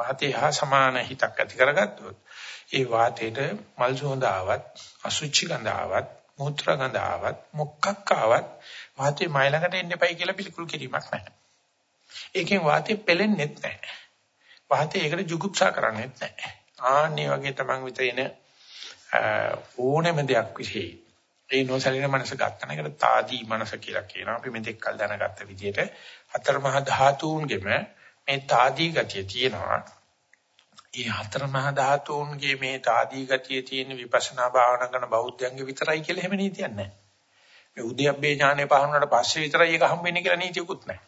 A: වාතේ හා සමාන හිතක් ඇති කරගත්තොත් ඒ වාතේට මල් සුවඳ ආවත් අසුචි ගඳ ආවත් මූත්‍ර ගඳ ආවත් මොකක් ආවත් වාතේ මයි ළඟට එන්න එපයි කියලා පිළිකුල් කිරීමක් නැහැ. ඒකෙන් වාතේ පෙලෙන්නෙත් නැහැ. වාතේ ඒකට ජුගුප්සා කරන්නේත් නැහැ. ආන්නේ වගේ තමන් විතර එන ඕනෙම දෙයක් විශේෂයි. ඒ නොසලින මනස ගන්න එකට තාදී මනස කියලා කියනවා. අපි මෙතෙක් කල් දැනගත්ත විදිහට හතර මහා ධාතුන්ගෙම මේ තාදී ගතිය තියෙනවා. ඒ හතර මහා ධාතුන්ගේ මේ තාදී ගතිය තියෙන විපස්සනා භාවනා කරන බෞද්ධයන්ගේ විතරයි කියලා එහෙම නීතියක් නැහැ. මේ උද්‍යප්පේ ඥානෙ පහරුණාට පස්සේ විතරයි ඒක හම්බෙන්නේ කියලා නීතියකුත් නැහැ.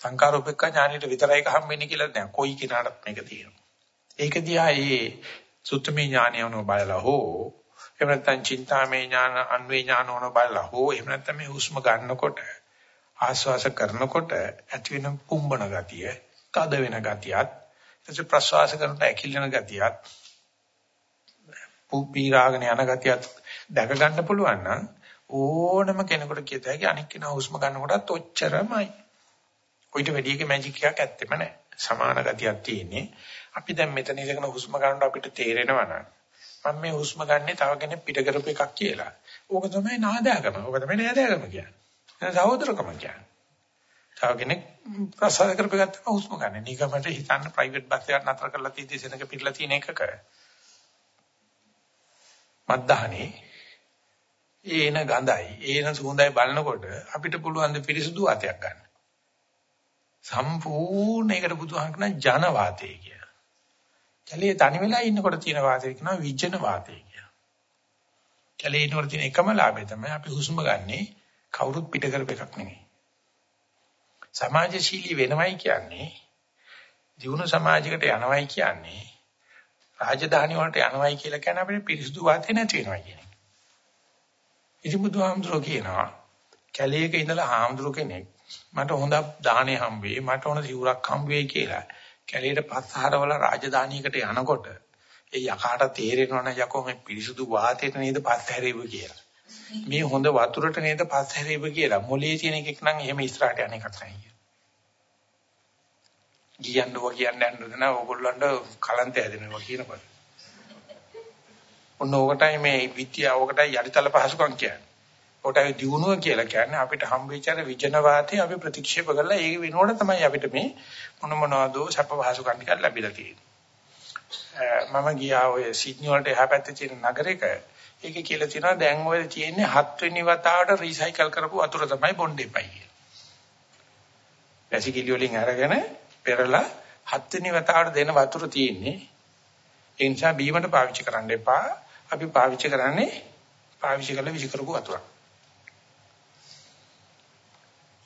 A: සංකාරෝපේක්ඛ ඥානෙට විතරයි ඒක හම්බෙන්නේ කියලා නැහැ. කොයි කෙනාටත් මේක තියෙනවා. ඒක දිහා ඒ සුත්තමේ ඥානයවන බලලා හෝ එහෙම නැත්නම් චින්තාමේ ඥාන අන්වේ ඥානවන බලලා හෝ එහෙම නැත්නම් මේ හුස්ම ගන්නකොට ආශ්වාස කරනකොට ඇති වෙන පුම්බන ගතිය, තද වෙන ගතියත් ඊට ප්‍රශ්වාස කරනකොට ඇකිලෙන ගතියත් පීරාගෙන යන ගතියත් දැක ගන්න පුළුවන් නම් ඕනම කෙනෙකුට කියත හැකි අනික් කෙනා හුස්ම ගන්නකොටත් ඔච්චරමයි. කොයිට වැඩි එක මැජික් එකක් ඇත්තෙම නැහැ. සමාන ගතියක් තියෙන්නේ. අපි දැන් මෙතන ඉඳගෙන හුස්ම ගන්නකොට අපිට තේරෙනවා නම් මම මේ හුස්ම ගන්නේ තව කෙනෙක් පිට කරපු එකක් කියලා. ඕක තමයි නාදයාකම. ඕක තමයි නෑදයාකම කියන්නේ. සහෝදරකම කියන්නේ. තව කෙනෙක් ප්‍රසාර කරපගත්ත හුස්ම ගන්න. නිකමට හිතන්න ප්‍රයිවට් බස් එකක් නතර කරලා තීදී සෙනක පිටලා තියෙන එකක. මද්දහනේ ඒන ගඳයි ඒන සුවඳයි බලනකොට අපිට පුළුවන් ද පිරිසුදු වාතයක් ගන්න. සම්පූර්ණ ඒකට බුදුහාම කියන ජන වාතය කියලා. කැලේ තනි වෙලා ඉන්නකොට තියෙන වාතය කියනවා විජන වාතය කියලා. කැලේ ඉන්නකොට තියෙන එකම ලාභය තමයි අපි හුස්ම ගන්නේ කවුරුත් පිට කරප එකක් නෙමෙයි. සමාජශීලී වෙනවයි කියන්නේ දියුණු සමාජයකට යනවයි කියන්නේ රාජධානි වලට යනවයි කියලා කියන අපිට පිරිසුදු වාතය නැති වෙනවා කියන එක. ඉතින් බුදුහාමුදුරුවෝ කියනවා කැලේක ඉඳලා හාමුදුරු කෙනෙක් මට හොඳ දාහනේ හම් වෙයි මට ඕන සිවුරක් හම් වෙයි කියලා කැලේට පස්සහරවල රාජධානියකට යනකොට ඒ යකාට තේරෙනවනේ යකෝ මේ පිරිසුදු වාතයට නේද පස්ස හැරෙව කියලා. මේ හොඳ වතුරට නේද පස්ස හැරෙව කියලා. මොලේ තියෙන එකක් නම් එහෙම ඉස්සරහට යන එකක් නැහැ. කියන්නව කියන්නේ නැහැ ඕගොල්ලන්ට කලන්ත හැදෙනවා කියනකොට. ඔන්න ඕකටයි මේ විද්‍යාව ඕකටයි යටිතල පහසුකම් කියන්නේ. ඕකටයි දියුණුව කියලා කියන්නේ අපිට හම්බෙච්ච අර විජන වාතය අපි ප්‍රතික්ෂේප කරලා ඒ වෙනුවට තමයි අපිට මේ මොන මොනවදෝ සැප පහසුකම් ටිකක් ලැබිලා තියෙන්නේ. මම ගියා ඔය සිඩ්නි වලට එහා පැත්තේ තියෙන නගරයක ඒකේ කියලා තියෙනවා දැන් ඔය තියෙන්නේ හත් වෙනි වතාවට රීසයිකල් කරපු වතුර තමයි බොන්න එපයි කියලා. වැසිකිලි වලින් අරගෙන පෙරලා හත් වෙනි වතාවට දෙන වතුර තියෙන්නේ. ඒ නිසා බීමට පාවිච්චි කරන්න එපා. අපි පාවිච්චි කරන්නේ පාවිච්චි කළ විසි කරපු වතුරක්.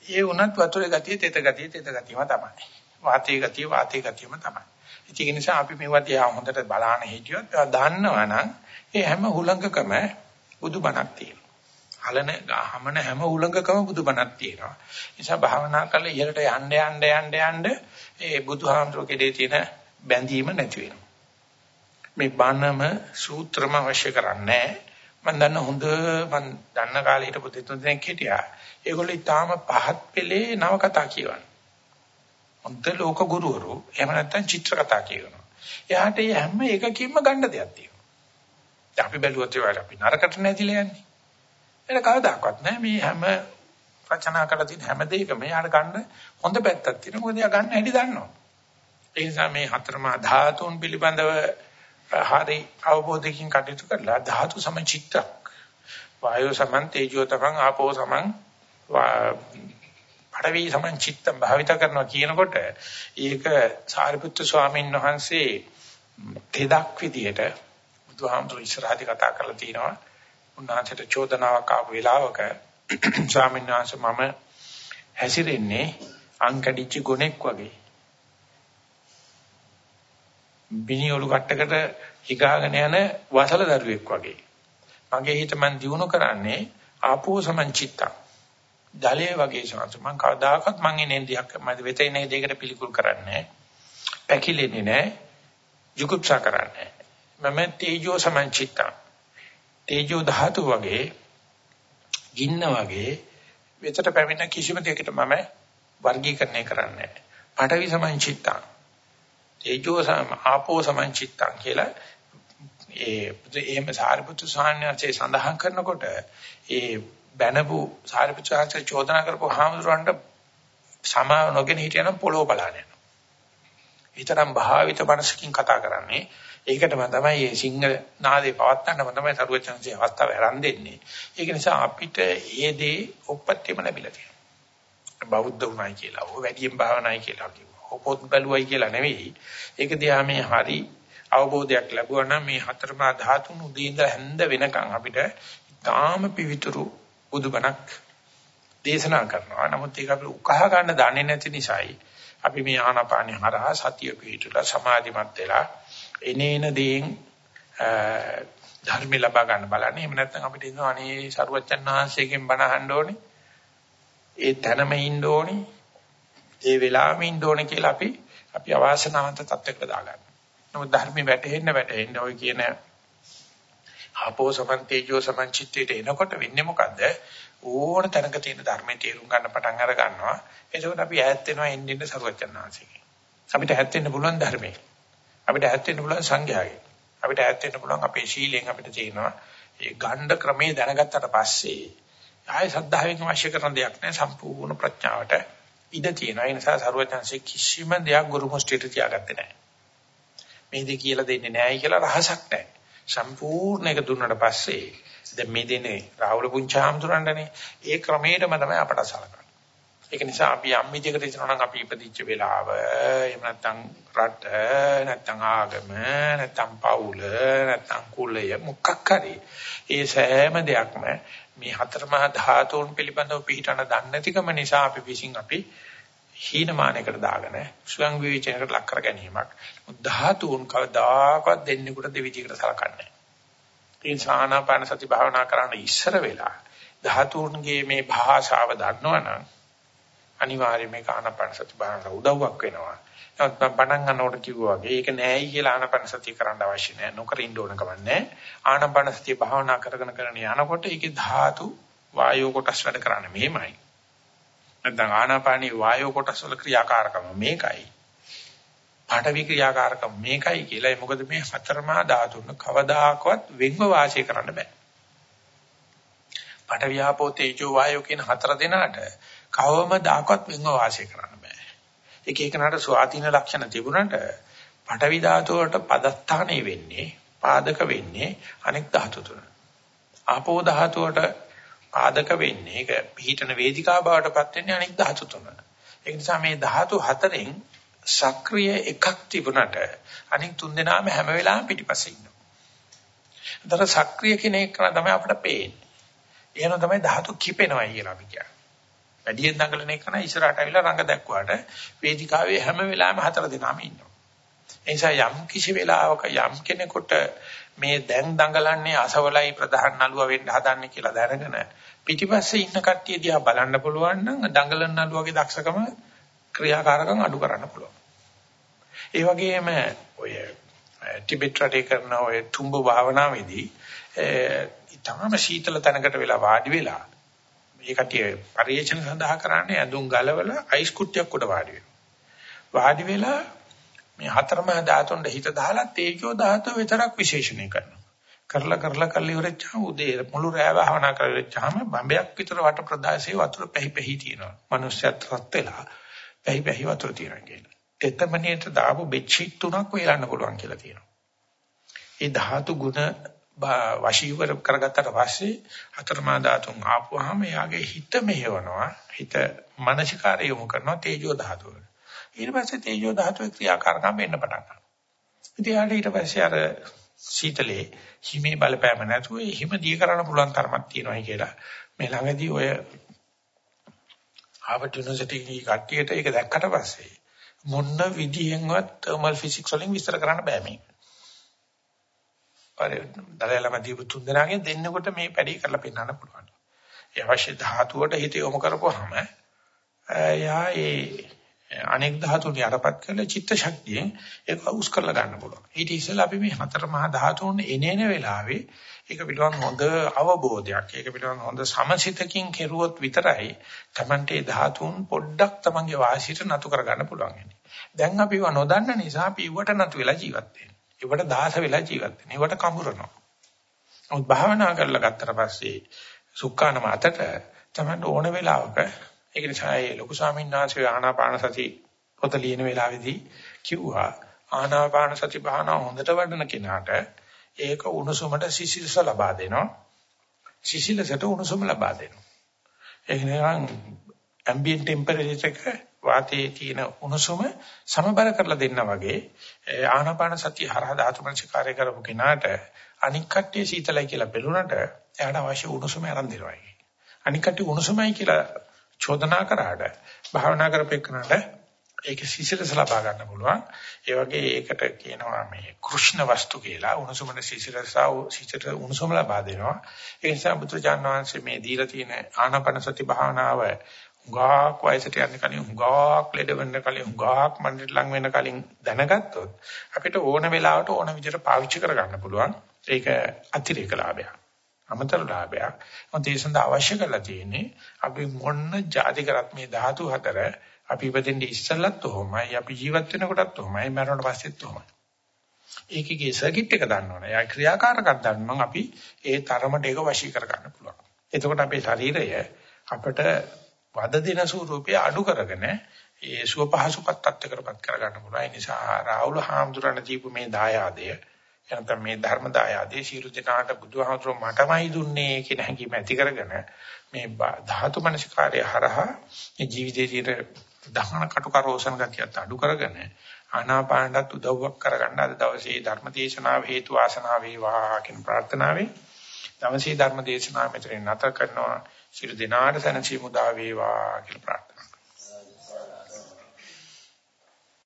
A: ඒ උනත් වතුරේ ගතිය තෙත ගතිය තෙත ගතියම තමයි. වාතයේ ගතිය වාතයේ ගතියම තමයි. ඒක නිසා අපි මේවා දිහා හොඳට බලන්න හිටියොත් දන්නවනම් ඒ හැම හුලඟකම බුදුබණක් තියෙනවා. හලන ගහමන හැම හුලඟකම බුදුබණක් තියෙනවා. නිසා භාවනා කරලා ඉහළට යන්න යන්න යන්න යන්න ඒ බුදුහාමුදුර කෙරේ තියෙන බැඳීම නැති වෙනවා. මේ බණම සූත්‍රම අවශ්‍ය කරන්නේ මම දන්න හොඳ මම දන්න කාලේ හිටපු දෙතුන් දෙනෙක් හිටියා. ඒගොල්ලෝ ඊටාම පහත් පෙළේ නව කතා කියවන. හොඳ ලෝක ගුරුවරු එහෙම නැත්නම් චිත්‍ර කතා කියනවා. එයාට මේ හැම එකකින්ම ගන්න දෙයක් තියෙනවා. අපි බැලුවොත් ඒවට අපි නරකට නැතිලා යන්නේ. එන කවදාකවත් නෑ මේ හැම රචනා කරලා තියෙන හැම දෙයකම යාට ගන්න හොඳ පැත්තක් තියෙනවා. මොකද යා ගන්න හැටි දන්නවා. ඒ නිසා මේ හතරමා ධාතුන් පිළිබඳව හරි අවබෝධයකින් කටයුතු කරලා ධාතු සමචිත්තක් වායෝ සමන් තේජෝ තමන් ආපෝ සමන් පඩවි සමන් චිත්තම් භාවිත කරනවා කියනකොට ඒක සාරිපුත්තු ස්වාමීන් වහන්සේ තෙදක් විදියට බුදුහාමුදුරු ඉස්සරහදී කතා කරලා තිනවා උන්වහන්සේට චෝදනාවක් ආපු වෙලාවක ස්වාමීන් වහන්සේ මම හැසිරෙන්නේ අංකඩිච්ච ගොනෙක් වගේ. බිනියොලු කට්ටකට හිගාගෙන යන වසල දරුවෙක් වගේ. මගේ හිත මන් දිනු කරන්නේ ආපෝ සමංචිත්තං. ජලයේ වගේ සංස මං කවදාකවත් මං එන්නේ දිහක් මම වෙත ඉන්නේ දෙයකට පිළිකුල් කරන්නේ පැකිලෙන්නේ නැහැ. ජුකුප්සා කරන්නේ. මම තේජෝ සමංචිත්තං. තේජෝ ධාතු වගේ ගින්න වගේ වෙතට පැමිණ කිසිම දෙයකට මම වර්ගීකරණය කරන්නේ නැහැ. පඨවි සමංචිත්තං. තේජෝ සම ආපෝ සමංචිත්තං කියලා ඒ එහෙම සාරිපුත්‍ර සාහණ්‍යසේ සඳහන් කරනකොට ඒ බැනපු සාරිපුත්‍ර සාහණ්‍ය චෝදනා කරපු හාමුදුරන්ට සමාව නොගෙන හිටියනම් පොළොව බලන්න යනවා. ඊතරම් භාවිත මනසකින් කතා කරන්නේ ඒකටම තමයි මේ සිංහල නාදේ පවත්තන්නම තමයි සරුවචනසේ අවස්ථාව ආරම්භ දෙන්නේ. ඒක නිසා අපිට ඒ දේ උපත්තියම ලැබිලා තියෙනවා. බෞද්ධ උනායි කියලා, ඕ වැඩියෙන් භාවනායි කියලා කිව්වා. පොත් බැලුවයි කියලා නෙවෙයි. ඒක දිහා මේ හරි අවබෝධයක් ලැබුවා නම් මේ හතරමා ධාතුන් උදේ ඉඳලා හැන්ද වෙනකන් අපිට තාම පිවිතුරු බුදුබණක් දේශනා කරනවා. නමුත් ඒක අපිට උකහා ගන්න දන්නේ නැති නිසායි අපි මේ ආනාපානිය හරහා සතිය පිහිටුලා සමාධිමත් වෙලා එනේන දේෙන් ධර්ම ලබා ගන්න බලන්නේ. එහෙම නැත්නම් අපිට ඉන්නවා අනේ සරුවච්චන් වහන්සේගෙන් බණ අහන්න ඕනේ. ඒ තැනම ඉන්න ඕනේ. ඒ වෙලාවෙම ඉන්න ඕනේ කියලා අපි අපි අවාසනාවන්ත තත්ත්වයකට දාගන්න. නමුත් ධර්මයේ වැටෙන්න වැටෙන්න ඔය කියන ආපෝ සමන්තේජෝ සමංචිත්තේට එනකොට වෙන්නේ මොකද්ද? ඕන තැනක තියෙන ධර්මයේ තේරුම් ගන්න පටන් අර ගන්නවා. එතකොට අපි ඈත් වෙනවා එන්න සරුවච්චන් වහන්සේගෙන්. අපිට ඈත් වෙන්න පුළුවන් ධර්මයේ. අපිට ඈත් වෙන්න පුළුවන් සංඝයාගෙන්. අපිට ඈත් වෙන්න පුළුවන් අපේ ශීලයෙන් අපිට තියෙනවා. ඒ ගණ්ඩ ක්‍රමේ දැනගත්තට පස්සේ ආයේ සද්ධාවෙන් අවශ්‍ය කරන දෙයක් නෑ සම්පූර්ණ ප්‍රඥාවට ඉඩ තියෙනවා. ඒ නිසා සරුවචන්සේ කිසිම දෙයක් ගුරු මුස්ටියට තියාගත්තේ නෑ. මේ දෙක කියලා දෙන්නේ නෑයි කියලා රහසක් නෑ. සම්පූර්ණ එක දුන්නට පස්සේ දැන් මේ දෙන්නේ රාහුල පුංචාම්තුරන්ටනේ ඒ ක්‍රමයටම තමයි අපට සලකන්නේ. ඒක නිසා අපි යම් විදිහකට හිතනවා නම් අපි ඉපදිච්ච වෙලාව එහෙම නැත්නම් රට නැත්නම් ආගම නැත්නම් පවුල නැත්නම් කුලය මොකක් හරි ඒ සෑම දෙයක්ම මේ හතර මහා ධාතුන් පිළිබඳව පිළිටන දන්නේ නැතිකම නිසා අපි විසින් අපි හීනමානයකට දාගෙන ස්වයං විවේචනයකට ලක් කර ගැනීමක් ධාතුන් කවදාකවත් දෙන්නෙකුට දෙවිදිහකට සලකන්නේ නැහැ. ඒ සානාපාන සති භාවනා කරන්න ඉස්සර වෙලා ධාතුන්ගේ මේ භාෂාව දන්නවනම් අනිවාර්යයෙන් මේක ආනාපාන සති භාවනාවට උදව්වක් වෙනවා. නමුත් මම පණ ගන්නකොට කිව්වා වගේ ඒක නෑයි කියලා ආනාපාන සතිය කරන්න අවශ්‍ය නෑ. නොකර ඉන්න ඕන කම නෑ. ආනාපාන සතිය භාවනා කරගෙන කරගෙන යනකොට ඒකේ ධාතු වායෝ කොටස් වැඩ කරන්නේ මෙහෙමයි. නැත්නම් ආනාපානී වායෝ කොටස් වල ක්‍රියාකාරකම මේකයි. පාඨවි ක්‍රියාකාරකම මේකයි කියලා. මොකද මේ හතරමා ධාතුන් කවදාකවත් වෙන්ව වාසය කරන්න බෑ. පාඨවියාපෝ තේජෝ වායෝ කියන හතර දෙනාට කවමදාකවත් වෙන්ව වාසය කරන්න බෑ. එක එකනට ස්වාධීන ලක්ෂණ තිබුණට පඨවි ධාතුවට පදස්ථානෙ වෙන්නේ පාදක වෙන්නේ අනෙක් ධාතු තුන. ආපෝ ධාතුවට පාදක වෙන්නේ ඒක පිහිටන වේදිකාව බවටපත් වෙන්නේ අනෙක් ධාතු තුන. ඒ නිසා මේ ධාතු හතරෙන් සක්‍රිය එකක් තිබුණට අනෙක් තුන් දෙනාම හැම වෙලාවෙම පිටිපස්සේ ඉන්නවා. ඒතර සක්‍රිය කෙනෙක් තමයි අපිට පේන්නේ. එහෙනම් තමයි ධාතු කිපෙනවා කියලා අපි කියන්නේ. වැඩියෙන් දඟලන එක නයි ඉස්සරහට අවිලා රංග දැක්වාට වේදිකාවේ හැම වෙලාවෙම හතර දෙනාම ඉන්නවා. ඒ නිසා යම් කිසි වෙලාවක යම් කෙනෙකුට මේ දැන් දඟලන්නේ අසවලයි ප්‍රධාන නළුව වෙන්න හදන්නේ කියලා දැනගෙන පිටිපස්සේ ඉන්න කට්ටිය දිහා බලන්න පුළුවන් නම් දඟලන නළුවගේ දක්ෂකම ක්‍රියාකාරකම් අඩු කරන්න පුළුවන්. ඒ වගේම ඔය ටිබෙට් රටේ කරන ඔය තුඹ භාවනාවේදී ඊටාම සීතල තැනකට වෙලා වාඩි වෙලා මේ කටිය පරිේශන සඳහා කරන්නේ ඇඳුම් ගලවලා අයිස් කුට්ටියක් උඩ වාඩි වෙනවා. වාඩි වෙලා මේ හතරම ධාතුන්ට හිත දාලා තේජෝ ධාතුව විතරක් විශේෂණය කරනවා. කරලා කරලා කරලා ඉවරච්චාම උදේ මුළු රැය භාවනා කරවෙච්චාම බම්බයක් විතර වට ප්‍රදාසයේ වතුර පැහි පැහි තියෙනවා. මනුස්සයත් රත් වෙලා පැහි පැහි වතුර තියෙනවා කියලා. එතමනියට දාපු බෙඩ්ෂීට් තුනක් වේලන්න පුළුවන් කියලා කියනවා. ඒ ධාතු ගුණ වශීවර කරගත්තට පස්සේ හතරමා ධාතුන් ආපුවාම එයාගේ හිත මෙහෙවනවා හිත මානසිකාරය යොමු කරනවා තේජෝ ධාතුව. ඊට පස්සේ තේජෝ ධාතුවේ ක්‍රියාකාරකම් වෙන්න පටන් ගන්නවා. ඉතින් ඊට පස්සේ අර සීතලේ හිමේ බලපෑම නැතුව හිම දී කරන්න පුළුවන් තරමක් තියෙනවායි කියලා මේ ළඟදී ඔය හාවර්ඩ් යුනිවර්සිටි කට්ටියට ඒක දැක්කට පස්සේ මොන විදියෙන්වත් තර්මල් ෆිසික්ස් වලින් විස්තර කරන්න බෑ මේක. අර දලයලම දීපු තුන් දෙනාගෙන් දෙන්නකොට මේ පැඩි කරලා පෙන්වන්න පුළුවන්. ඒ අවශ්‍ය ධාතුවට හිත යොමු කරපුවාම එයා ඒ අනෙක් ධාතුන් යටපත් කරලා චිත්ත ශක්තියෙන් ඒක උස් කරලා ගන්න පුළුවන්. ඊට ඉස්සෙල්ලා අපි මේ හතර මහා ධාතුන් එනේන වෙලාවේ ඒක පිළිබඳ හොඳ අවබෝධයක් ඒක පිළිබඳ හොඳ සමසිතකින් කෙරුවොත් විතරයි Tamante ධාතුන් පොඩ්ඩක් Tamange වාසියට නතු කරගන්න පුළුවන්. දැන් අපි ඒවා නොදන්න නිසා අපි ඊවට නතු වෙලා ජීවත් වෙනවා. ඒවට දාස වෙලා ජීවත් වෙනවා. ඒවට කඹරනවා. නමුත් භාවනා කරලා ගත්තට පස්සේ සුක්කානම අතට තමයි ඕන වෙලාවක ඒක නිසා ඒ ලොකු ස්වාමීන් වහන්සේ ආනාපාන සති පොත ලියන වෙලාවේදී කිව්වා ආනාපාන සති භාවනාව හොඳට වඩන කෙනාට ඒක උණුසුමට සිසිලස ලබා දෙනවා. සිසිලසට උණුසුම ලබා දෙනවා. ඒක නිකන් ambient temperature එක වාතයේ තියෙන උණුසුම සමබර කරලා දෙන්නා වගේ ආනාපාන සතිය හරහා ධාතු මනසිකාරය කරපු කෙනාට අනික් කට්ටිය සීතලයි කියලා බැලුනට එයාට අවශ්‍ය උණුසුම ආරම්භ දෙනවා. අනික් කට්ටිය උණුසුමයි කියලා චෝදනා කරාට භාවනා කරපෙන්නට ඒක සිසිලස ලබා ගන්න පුළුවන්. ඒ වගේ ඒකට කියනවා මේ කෘෂ්ණ වස්තු කියලා උණුසුමන සිසිලසව සිසිලස උණුසුම ලබා දෙනවා. ඒ නිසා බුදුචාන් වහන්සේ මේ දීලා තියෙන ආනාපාන සති භාවනාව හුඟක් වයසට යන්න කලින් හුඟක් ලෙඩ වෙන්න කලින් හුඟක් මන්දිර ලඟ වෙන්න කලින් දැනගත්තොත් අපිට ඕන වෙලාවට ඕන විදිහට පාවිච්චි කරගන්න පුළුවන්. ඒක අතිරේක ලාභයක්. අමතර ලාභයක්. මොකද ඒ සඳහා අවශ්‍ය කරලා තියෙන්නේ අපි මොන જાති කරත් මේ ධාතු හතර අපි ඉපදෙන්නේ ඉස්සෙල්ලත් ඔහොමයි අපි ජීවත් වෙනකොටත් ඔහොමයි මරණයට පස්සෙත් ඔහොමයි. ඒකේ සර්කිට් එක දන්නවනේ. ඒ ක්‍රියාකාරකම් දන්නවනම් අපි ඒ තරමට ඒක වශී කර ගන්න පුළුවන්. එතකොට අපේ ශරීරය අපිට වද දෙන ස්වරූපය අඩු කරගෙන ඒ සුව පහසුපත් තත්ත්වයකටපත් කර ගන්න පුළුවන්. ඒ නිසා රාහුල හාමුදුරණ දීපු මේ දායාදය එනතම මේ ධර්ම දායාදේ සියලු දෙනාට බුදුහාමුදුරුවෝ මටමයි දුන්නේ කියන හැඟීම ඇති කරගෙන මේ ධාතු මනසිකාරය හරහා මේ ජීවිතයේ දහන කටුකරෝසන ගතියත් අඩු කරගෙන ආනාපානටත් උදව්වක් කරගන්න අද දවසේ ධර්ම දේශනාව හේතු වාසනා වේවා කියන ප්‍රාර්ථනාවෙන් දවසේ ධර්ම දේශනාව මෙතන නැත කරනවා සියලු දෙනාට සැනසීම උදා වේවා කියලා